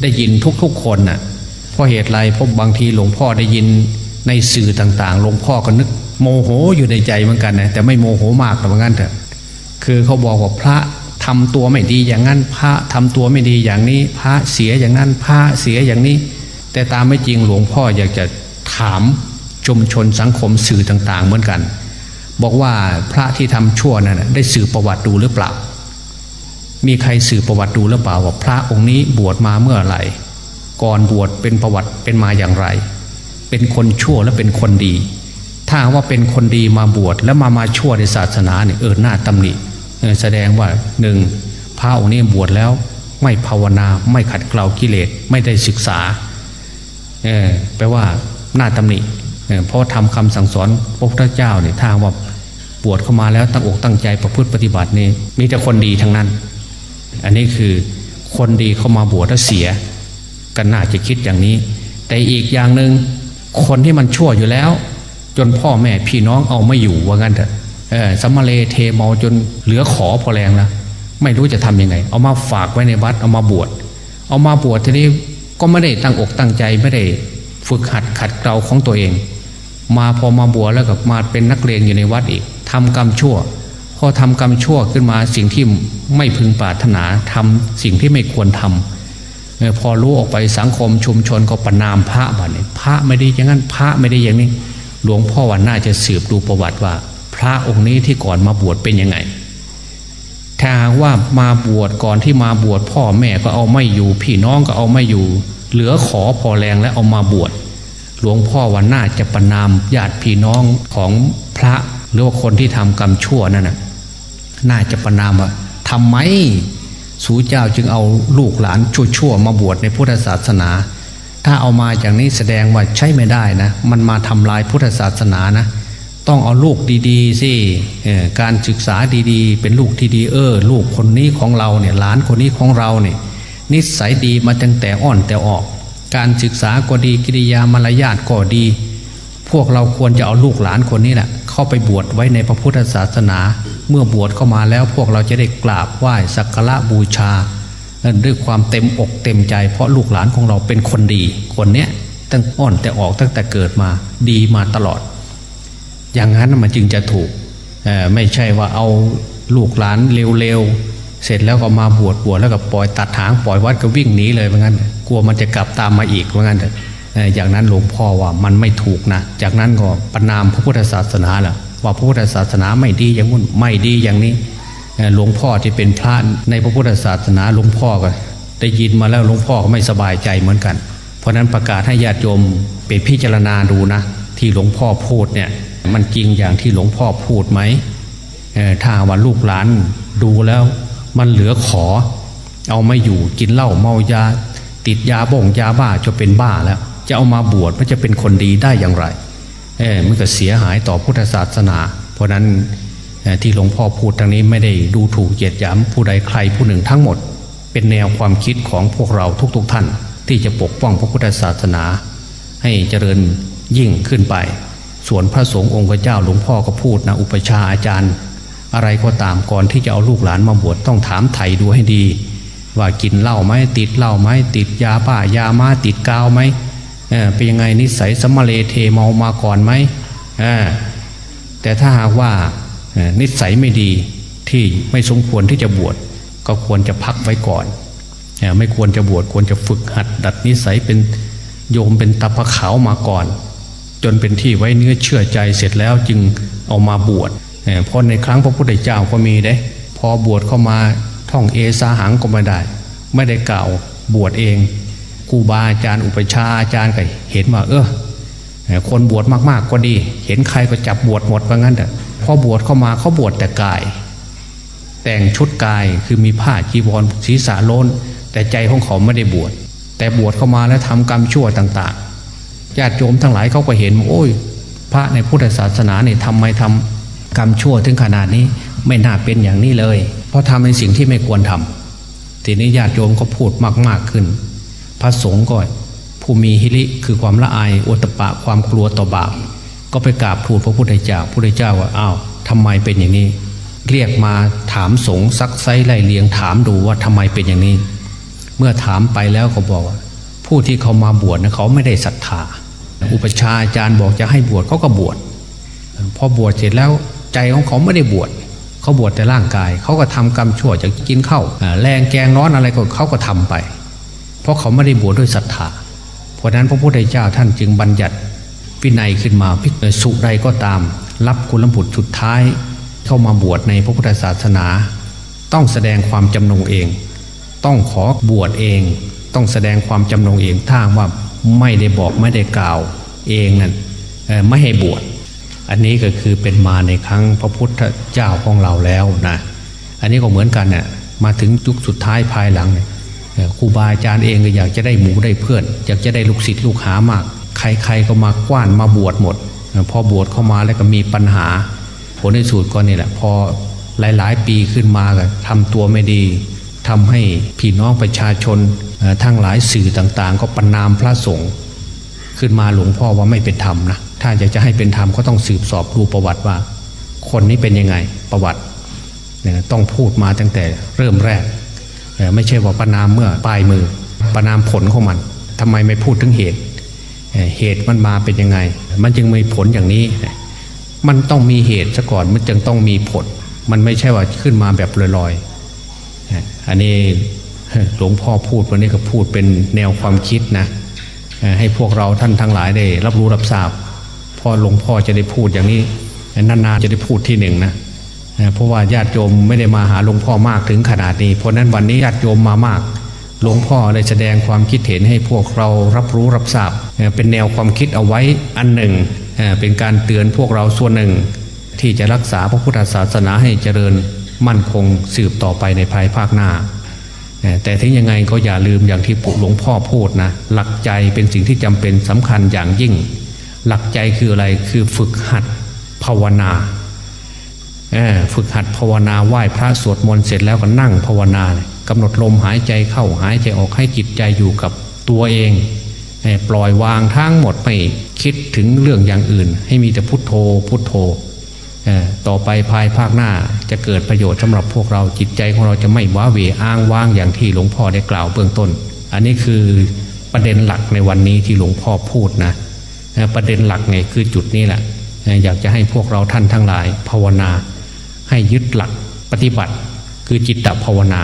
ได้ยินทุกๆคนน่ะ เพราะเหตุไรเพราะบางทีหลวงพ่อได้ยินในสื่อต่างๆ หลวงพ่อก็นึกโมโหอยู่ในใจเหมือนกันนะแต่ไม่โมโหมากแต่ว่างั้นเถอะคือเขาบอกว่าพระทำตัวไม่ดีอย่างนั้นพระทำตัวไม่ดีอย่างนี้ พระเสียอย่างนั้นพระเสียอย่างนี้ แต่ตามไม่จริงหลวงพ่ออยากจะถามชุมชนสังคมสื่อต่างๆ เหมือนกัน บอกว่าพระที่ทำชั่วนั้นได้สื่อประวัติดูหรือเปล่า มีใครสื่อประวัติดูหรือเปล่าว่าพระองค์นี้บวชมาเมื่อไหร่ ก่อนบวชเป็นประวัติเป็นมาอย่างไร เป็นคนชั่วและเป็นคนดี ถ้าว่าเป็นคนดีมาบวชแล้วมามาชั่วในศาสนาเนี่ยเออหน้าตำหนิแสดงว่าหนึ่งพระองค์นี้บวชแล้วไม่ภาวนาไม่ขัดเกลากิเลสไม่ได้ศึกษาเออแปลว่าหน้าตำหนิเออเพราะทำคำสั่งสอนพระพุทธเจ้าเนี่ยถ้าว่าบวชเข้ามาแล้วตั้งอกตั้งใจประพฤติปฏิบัตินี่มีแต่คนดีทั้งนั้น อันนี้คือคนดีเข้ามาบวชแล้วเสีย กันน่าจะคิดอย่างนี้ แต่อีกอย่างหนึ่งคนที่มันชั่วอยู่แล้ว จนพ่อแม่พี่น้องเอาไม่อยู่ว่างั้นเถอะเออสัมมาเลเทเมาจนเหลือขอพอแรงแล้วไม่รู้จะทำยังไง เอามาฝากไว้ในวัดเอามาบวชเอามาบวชทีนี้ก็ไม่ได้ตั้งอกตั้งใจไม่ได้ฝึกหัดขัดเกลาของตัวเอง มาพอมาบวชแล้วก็มาเป็นนักเรียนอยู่ในวัดอีกทำกรรมชั่วพอทำกรรมชั่วขึ้นมาสิ่งที่ไม่พึงปรารถนาทำสิ่งที่ไม่ควรทำเออ พอรู้ออกไปสังคมชุมชนก็ประนามพระบ้านี่พระไม่ดีอย่างนั้นพระไม่ได้อย่างนี้ หลวงพ่อวันน่าจะสืบดูประวัติว่า พระองค์นี้ที่ก่อนมาบวชเป็นยังไงถ้าว่ามาบวชก่อนที่มาบวชพ่อแม่ก็เอาไม่อยู่ พี่น้องก็เอาไม่อยู่ เหลือขอพอแรงแล้วเอามาบวชหลวงพ่อวันน่าจะประนามญาติพี่น้องของพระหรือว่าคนที่ทำกรรมชั่วนั่นน่ะน่าจะประนามว่าทำไม สูเจ้าจึงเอาลูกหลานชั่วๆมาบวชในพุทธศาสนา ถ้าเอามาอย่างนี้แสดงว่าใช่ไม่ได้นะ มันมาทำลายพุทธศาสนานะ ต้องเอาลูกดีๆสิการศึกษาดีๆ เป็นลูกที่ดีเออ ลูกคนนี้ของเราเนี่ยหลานคนนี้ของเราเนี่ยนิสัยดีมาตั้งแต่อ่อนแต่ออก การศึกษาก็ดีกิริยามารยาทก็ดี พวกเราควรจะเอาลูกหลานคนนี้แหละเข้าไปบวชไว้ในพระพุทธศาสนา เมื่อบวชเข้ามาแล้วพวกเราจะได้กราบไหว้สักการะบูชาด้วยความเต็มอกเต็มใจ เพราะลูกหลานของเราเป็นคนดีคนเนี้ยตั้งอ่อนแต่ออกตั้งแต่เกิดมาดีมาตลอด อย่างนั้นมันจึงจะถูกไม่ใช่ว่าเอาลูกหลานเร็วๆ เสร็จแล้วก็มาบวชบวชแล้วก็ปล่อยตัดหางปล่อยวัดก็วิ่งหนีเลยเหมือนกันกลัวมันจะกลับตามมาอีกเหมือนกันเถอะเอ่ออย่างนั้นหลวงพ่อว่ามันไม่ถูกนะ จากนั้นก็ประนามพระพุทธศาสนาแหละ ว่าพระพุทธศาสนาไม่ดีอย่างนู้นไม่ดีอย่างนี้หลวงพ่อที่เป็นพระในพระพุทธศาสนาหลวงพ่อก็ได้ยินมาแล้วหลวงพ่อก็ไม่สบายใจเหมือนกัน เพราะฉะนั้นประกาศให้ญาติโยมไปพิจารณาดูนะ ที่หลวงพ่อพูดเนี่ยมันจริงอย่างที่หลวงพ่อพูดไหมถ้าว่าลูกหลานดูแล้วมันเหลือขอ เอาไม่อยู่กินเหล้าเมายา ติดยาบ่งยาบ้าจะเป็นบ้าแล้ว จะเอามาบวชมันจะเป็นคนดีได้อย่างไร เออมันก็เสียหายต่อพุทธศาสนา เพราะนั้นที่หลวงพ่อพูดทางนี้ไม่ได้ดูถูกเหยียดหยามผู้ใดใครผู้หนึ่งทั้งหมด เป็นแนวความคิดของพวกเราทุกๆทท่าน ที่จะปกป้องพระพุทธศาสนา ให้เจริญยิ่งขึ้นไป ส่วนพระสงฆ์องค์เจ้าหลวงพ่อก็พูดนะอุปชาอาจารย์ อะไรก็ตามก่อนที่จะเอาลูกหลานมาบวชต้องถามไถ่ดูให้ดี ว่ากินเหล้าไหมติดเหล้าไหมติดยาบ้ายามาติดกาวไหม เป็นยังไงนิสัยสมมาเลเทเมามาก่อนไหมแต่ถ้าหากว่านิสัยไม่ดีที่ไม่สมควรที่จะบวชก็ควรจะพักไว้ก่อน ไม่ควรจะบวชควรจะฝึกหัด ดัดนิสัยเป็นโยมเป็นตาพะขาวมาก่อน จนเป็นที่ไว้เนื้อเชื่อใจเสร็จแล้วจึงเอามาบวชเพราะในครั้งพระพุทธเจ้าก็มีเด้พอบวชเข้ามาท่องเอสาหังก็ไม่ได้ ไม่ได้กล่าวบวชเอง ครูบาอาจารย์อุปชาอาจารย์ก็เห็นว่าเออคนบวชมากๆก็ดี เห็นใครก็จับบวชหมดว่างั้นแต่พอบวชเข้ามาเขาบวชแต่กาย แต่งชุดกายคือมีผ้าจีวรศีรษะโลนแต่ใจของเขาไม่ได้บวชแต่บวชเข้ามาแล้วทำกรรมชั่วต่างๆญาติโยมทั้งหลายเขาก็เห็นโอ้ย พระในพุทธศาสนาเนี่ยทำไมทำกรรมชั่วถึงขนาดนี้ไม่น่าเป็นอย่างนี้เลย เพราะทำในสิ่งที่ไม่ควรทำทีนี้ญาติโยมก็พูดมากๆขึ้น พระสงฆ์ก็ผู้มีฮิริคือความละอายอตตปะความกลัวต่อบาปก็ไปกราบทูลพระพุทธเจ้าพระพุทธเจ้าว่าอ้าวทำไมเป็นอย่างนี้ เรียกมาถามสงฆ์ซักไซไล่เลียงถามดูว่าทำไมเป็นอย่างนี้ เมื่อถามไปแล้วเขาบอกว่า ผู้ที่เขามาบวชนะเขาไม่ได้ศรัทธา อุปชาอาจารย์บอกจะให้บวชเขาก็บวชพอบวชเสร็จแล้วใจของเขาไม่ได้บวชเขาบวชแต่ร่างกาย เขาก็ทำกรรมชั่วจะกินข้าวแรงแกงร้อนอะไรก็เขาก็ทำไป เพราะเขาไม่ได้บวชด้วยศรัทธา เพราะนั้นพระพุทธเจ้าท่านจึงบัญญัติวินัยขึ้นมาพิกสุใดก็ตาม รับกุณลบุตรสุดท้าย เข้ามาบวชในพระพุทธศาสนา ต้องแสดงความจำนงเอง ต้องขอบวชเอง ต้องแสดงความจำนงเองถ้าว่าไม่ได้บอกไม่ได้กล่าวเองนั่นไม่ให้บวชอันนี้ก็คือเป็นมาในครั้งพระพุทธเจ้าของเราแล้วนะอันนี้ก็เหมือนกันเนี่ยมาถึงยุคสุดท้ายภายหลังเนี่ย ครูบาอาจารย์เองก็อยากจะได้หมูได้เพื่อน อยากจะได้ลูกศิษย์ลูกหามาก ใครๆก็มากว้านมาบวชหมด พอบวชเข้ามาแล้วก็มีปัญหา ผลในสุดก็นี่แหละ พอหลายๆ ปีขึ้นมาก็ทำตัวไม่ดีทำให้พี่น้องประชาชนทั้งหลายสื่อต่างๆ ก็ประนามพระสงฆ์ขึ้นมาหลวงพ่อว่าไม่เป็นธรรมนะถ้าอยากจะให้เป็นธรรมก็ต้องสืบสอบดูประวัติว่า คนนี้เป็นยังไงประวัติต้องพูดมาตั้งแต่เริ่มแรก ไม่ใช่ว่าประนามเมื่อปลายมือ ประนามผลของมันทำไมไม่พูดถึงเหตุ เหตุมันมาเป็นยังไง มันจึงมีผลอย่างนี้ มันต้องมีเหตุซะก่อนมันจึงต้องมีผล มันไม่ใช่ว่าขึ้นมาแบบลอยๆ อันนี้หลวงพ่อพูดวันนี้ก็พูดเป็นแนวความคิดนะให้พวกเราท่านทั้งหลายได้ รับรู้รับทราบพอหลวงพ่อจะได้พูดอย่างนี้นานๆจะได้พูดที่หนึ่งนะ เพราะว่าญาติโยมไม่ได้มาหาหลวงพ่อมากถึงขนาดนี้ เพราะนั้นวันนี้ญาติโยมมามากหลวงพ่อเลยแสดงความคิดเห็นให้พวกเรารับรู้รับทราบ เป็นแนวความคิดเอาไว้อันหนึ่ง เป็นการเตือนพวกเราส่วนหนึ่ง ที่จะรักษาพระพุทธศาสนาให้เจริญมั่นคงสืบต่อไปในภายภาคหน้า แต่ถึงยังไงก็อย่าลืมอย่างที่หลวงพ่อพูดนะ หลักใจเป็นสิ่งที่จำเป็นสำคัญอย่างยิ่ง หลักใจคืออะไรคือฝึกหัดภาวนา ฝึกหัดภาวนาไหว้พระสวดมนต์เสร็จแล้วก็นั่งภาวนาเลยกำหนดลมหายใจเข้าหายใจออกให้จิตใจอยู่กับตัวเองปล่อยวางทั้งหมดไม่คิดถึงเรื่องอย่างอื่น ให้มีแต่พุทโธพุทโธต่อไปภายภาคหน้าจะเกิดประโยชน์สำหรับพวกเราจิตใจของเราจะไม่ว้าเหวอ้างว้างอย่างที่หลวงพ่อได้กล่าวเบื้องต้น อันนี้คือประเด็นหลักในวันนี้ที่หลวงพ่อพูดนะประเด็นหลักไงคือจุดนี้แหละอยากจะให้พวกเราท่านทั้งหลายภาวนา ให้ยึดหลักปฏิบัติ คือจิตตภาวนา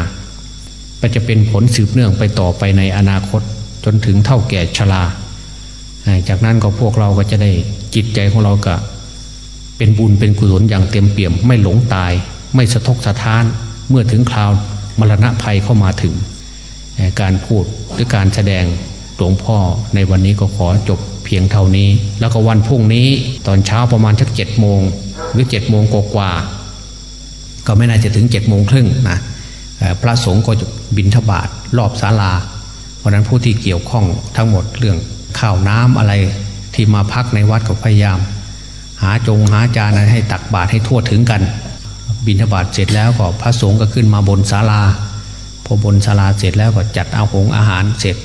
ก็จะเป็นผลสืบเนื่องไปต่อไปในอนาคตจนถึงเท่าแก่ชราจากนั้นก็พวกเราก็จะได้จิตใจของเราก็ เป็นบุญเป็นกุศลอย่างเต็มเปี่ยม ไม่หลงตาย ไม่สะทกสะท้าน เมื่อถึงคราวมรณะภัยเข้ามาถึง การพูดหรือการแสดงหลวงพ่อในวันนี้ก็ขอจบเพียงเท่านี้ แล้วก็วันพรุ่งนี้ตอนเช้าประมาณสักเจ็ดโมงหรือเจ็ดโมงกว่า ก็ไม่น่าจะถึงเจ็ดโมงครึ่งนะพระสงฆ์ก็จะบินทบาทรอบศาลา เพราะนั้นผู้ที่เกี่ยวข้องทั้งหมดเรื่องข้าวน้ำอะไรที่มาพักในวัดก็พยายาม หาจงหาจานให้ตักบาตรให้ทั่วถึงกัน บิณฑบาตเสร็จแล้วก็พระสงฆ์ก็ขึ้นมาบนศาลาพอบนศาลาเสร็จแล้วก็จัดเอาหงอาหารเสร็จ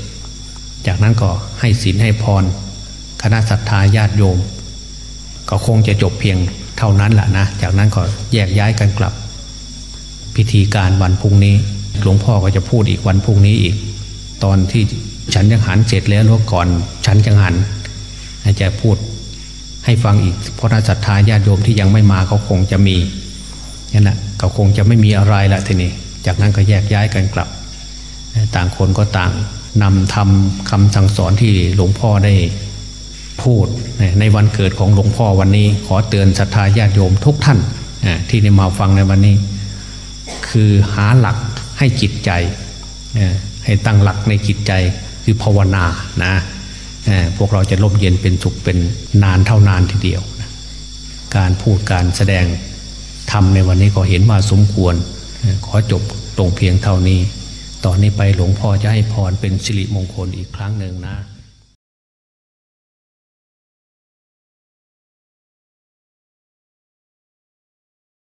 จากนั้นก็ให้ศีลให้พร คณะศรัทธาญาติโยม ก็คงจะจบเพียงเท่านั้นแหละนะ จากนั้นก็แยกย้ายกันกลับ พิธีการวันพรุ่งนี้ หลวงพ่อก็จะพูดอีกวันพรุ่งนี้อีก ตอนที่ฉันยังหันเสร็จแล้วหรือก่อนฉันยังหันจะพูดให้ฟังอีก เพราะถ้าศรัทธาญาติโยมที่ยังไม่มาเขาคงจะมีนั่นแหละเขาคงจะไม่มีอะไรละทีนี้ จากนั้นก็แยกย้ายกันกลับ ต่างคนก็ต่างนำทำคำสั่งสอนที่หลวงพ่อได้พูดในวันเกิดของหลวงพ่อวันนี้ ขอเตือนศรัทธาญาติโยมทุกท่านที่ได้มาฟังในวันนี้ คือหาหลักให้จิตใจให้ตั้งหลักในจิตใจคือภาวนานะพวกเราจะร่มเย็นเป็นสุขเป็นนานเท่านานทีเดียว การพูดการแสดงทำในวันนี้ก็เห็นว่าสมควร ขอจบตรงเพียงเท่านี้ ตอนนี้ไปหลวงพ่อจะให้พรเป็นสิริมงคลอีกครั้งหนึ่งนะ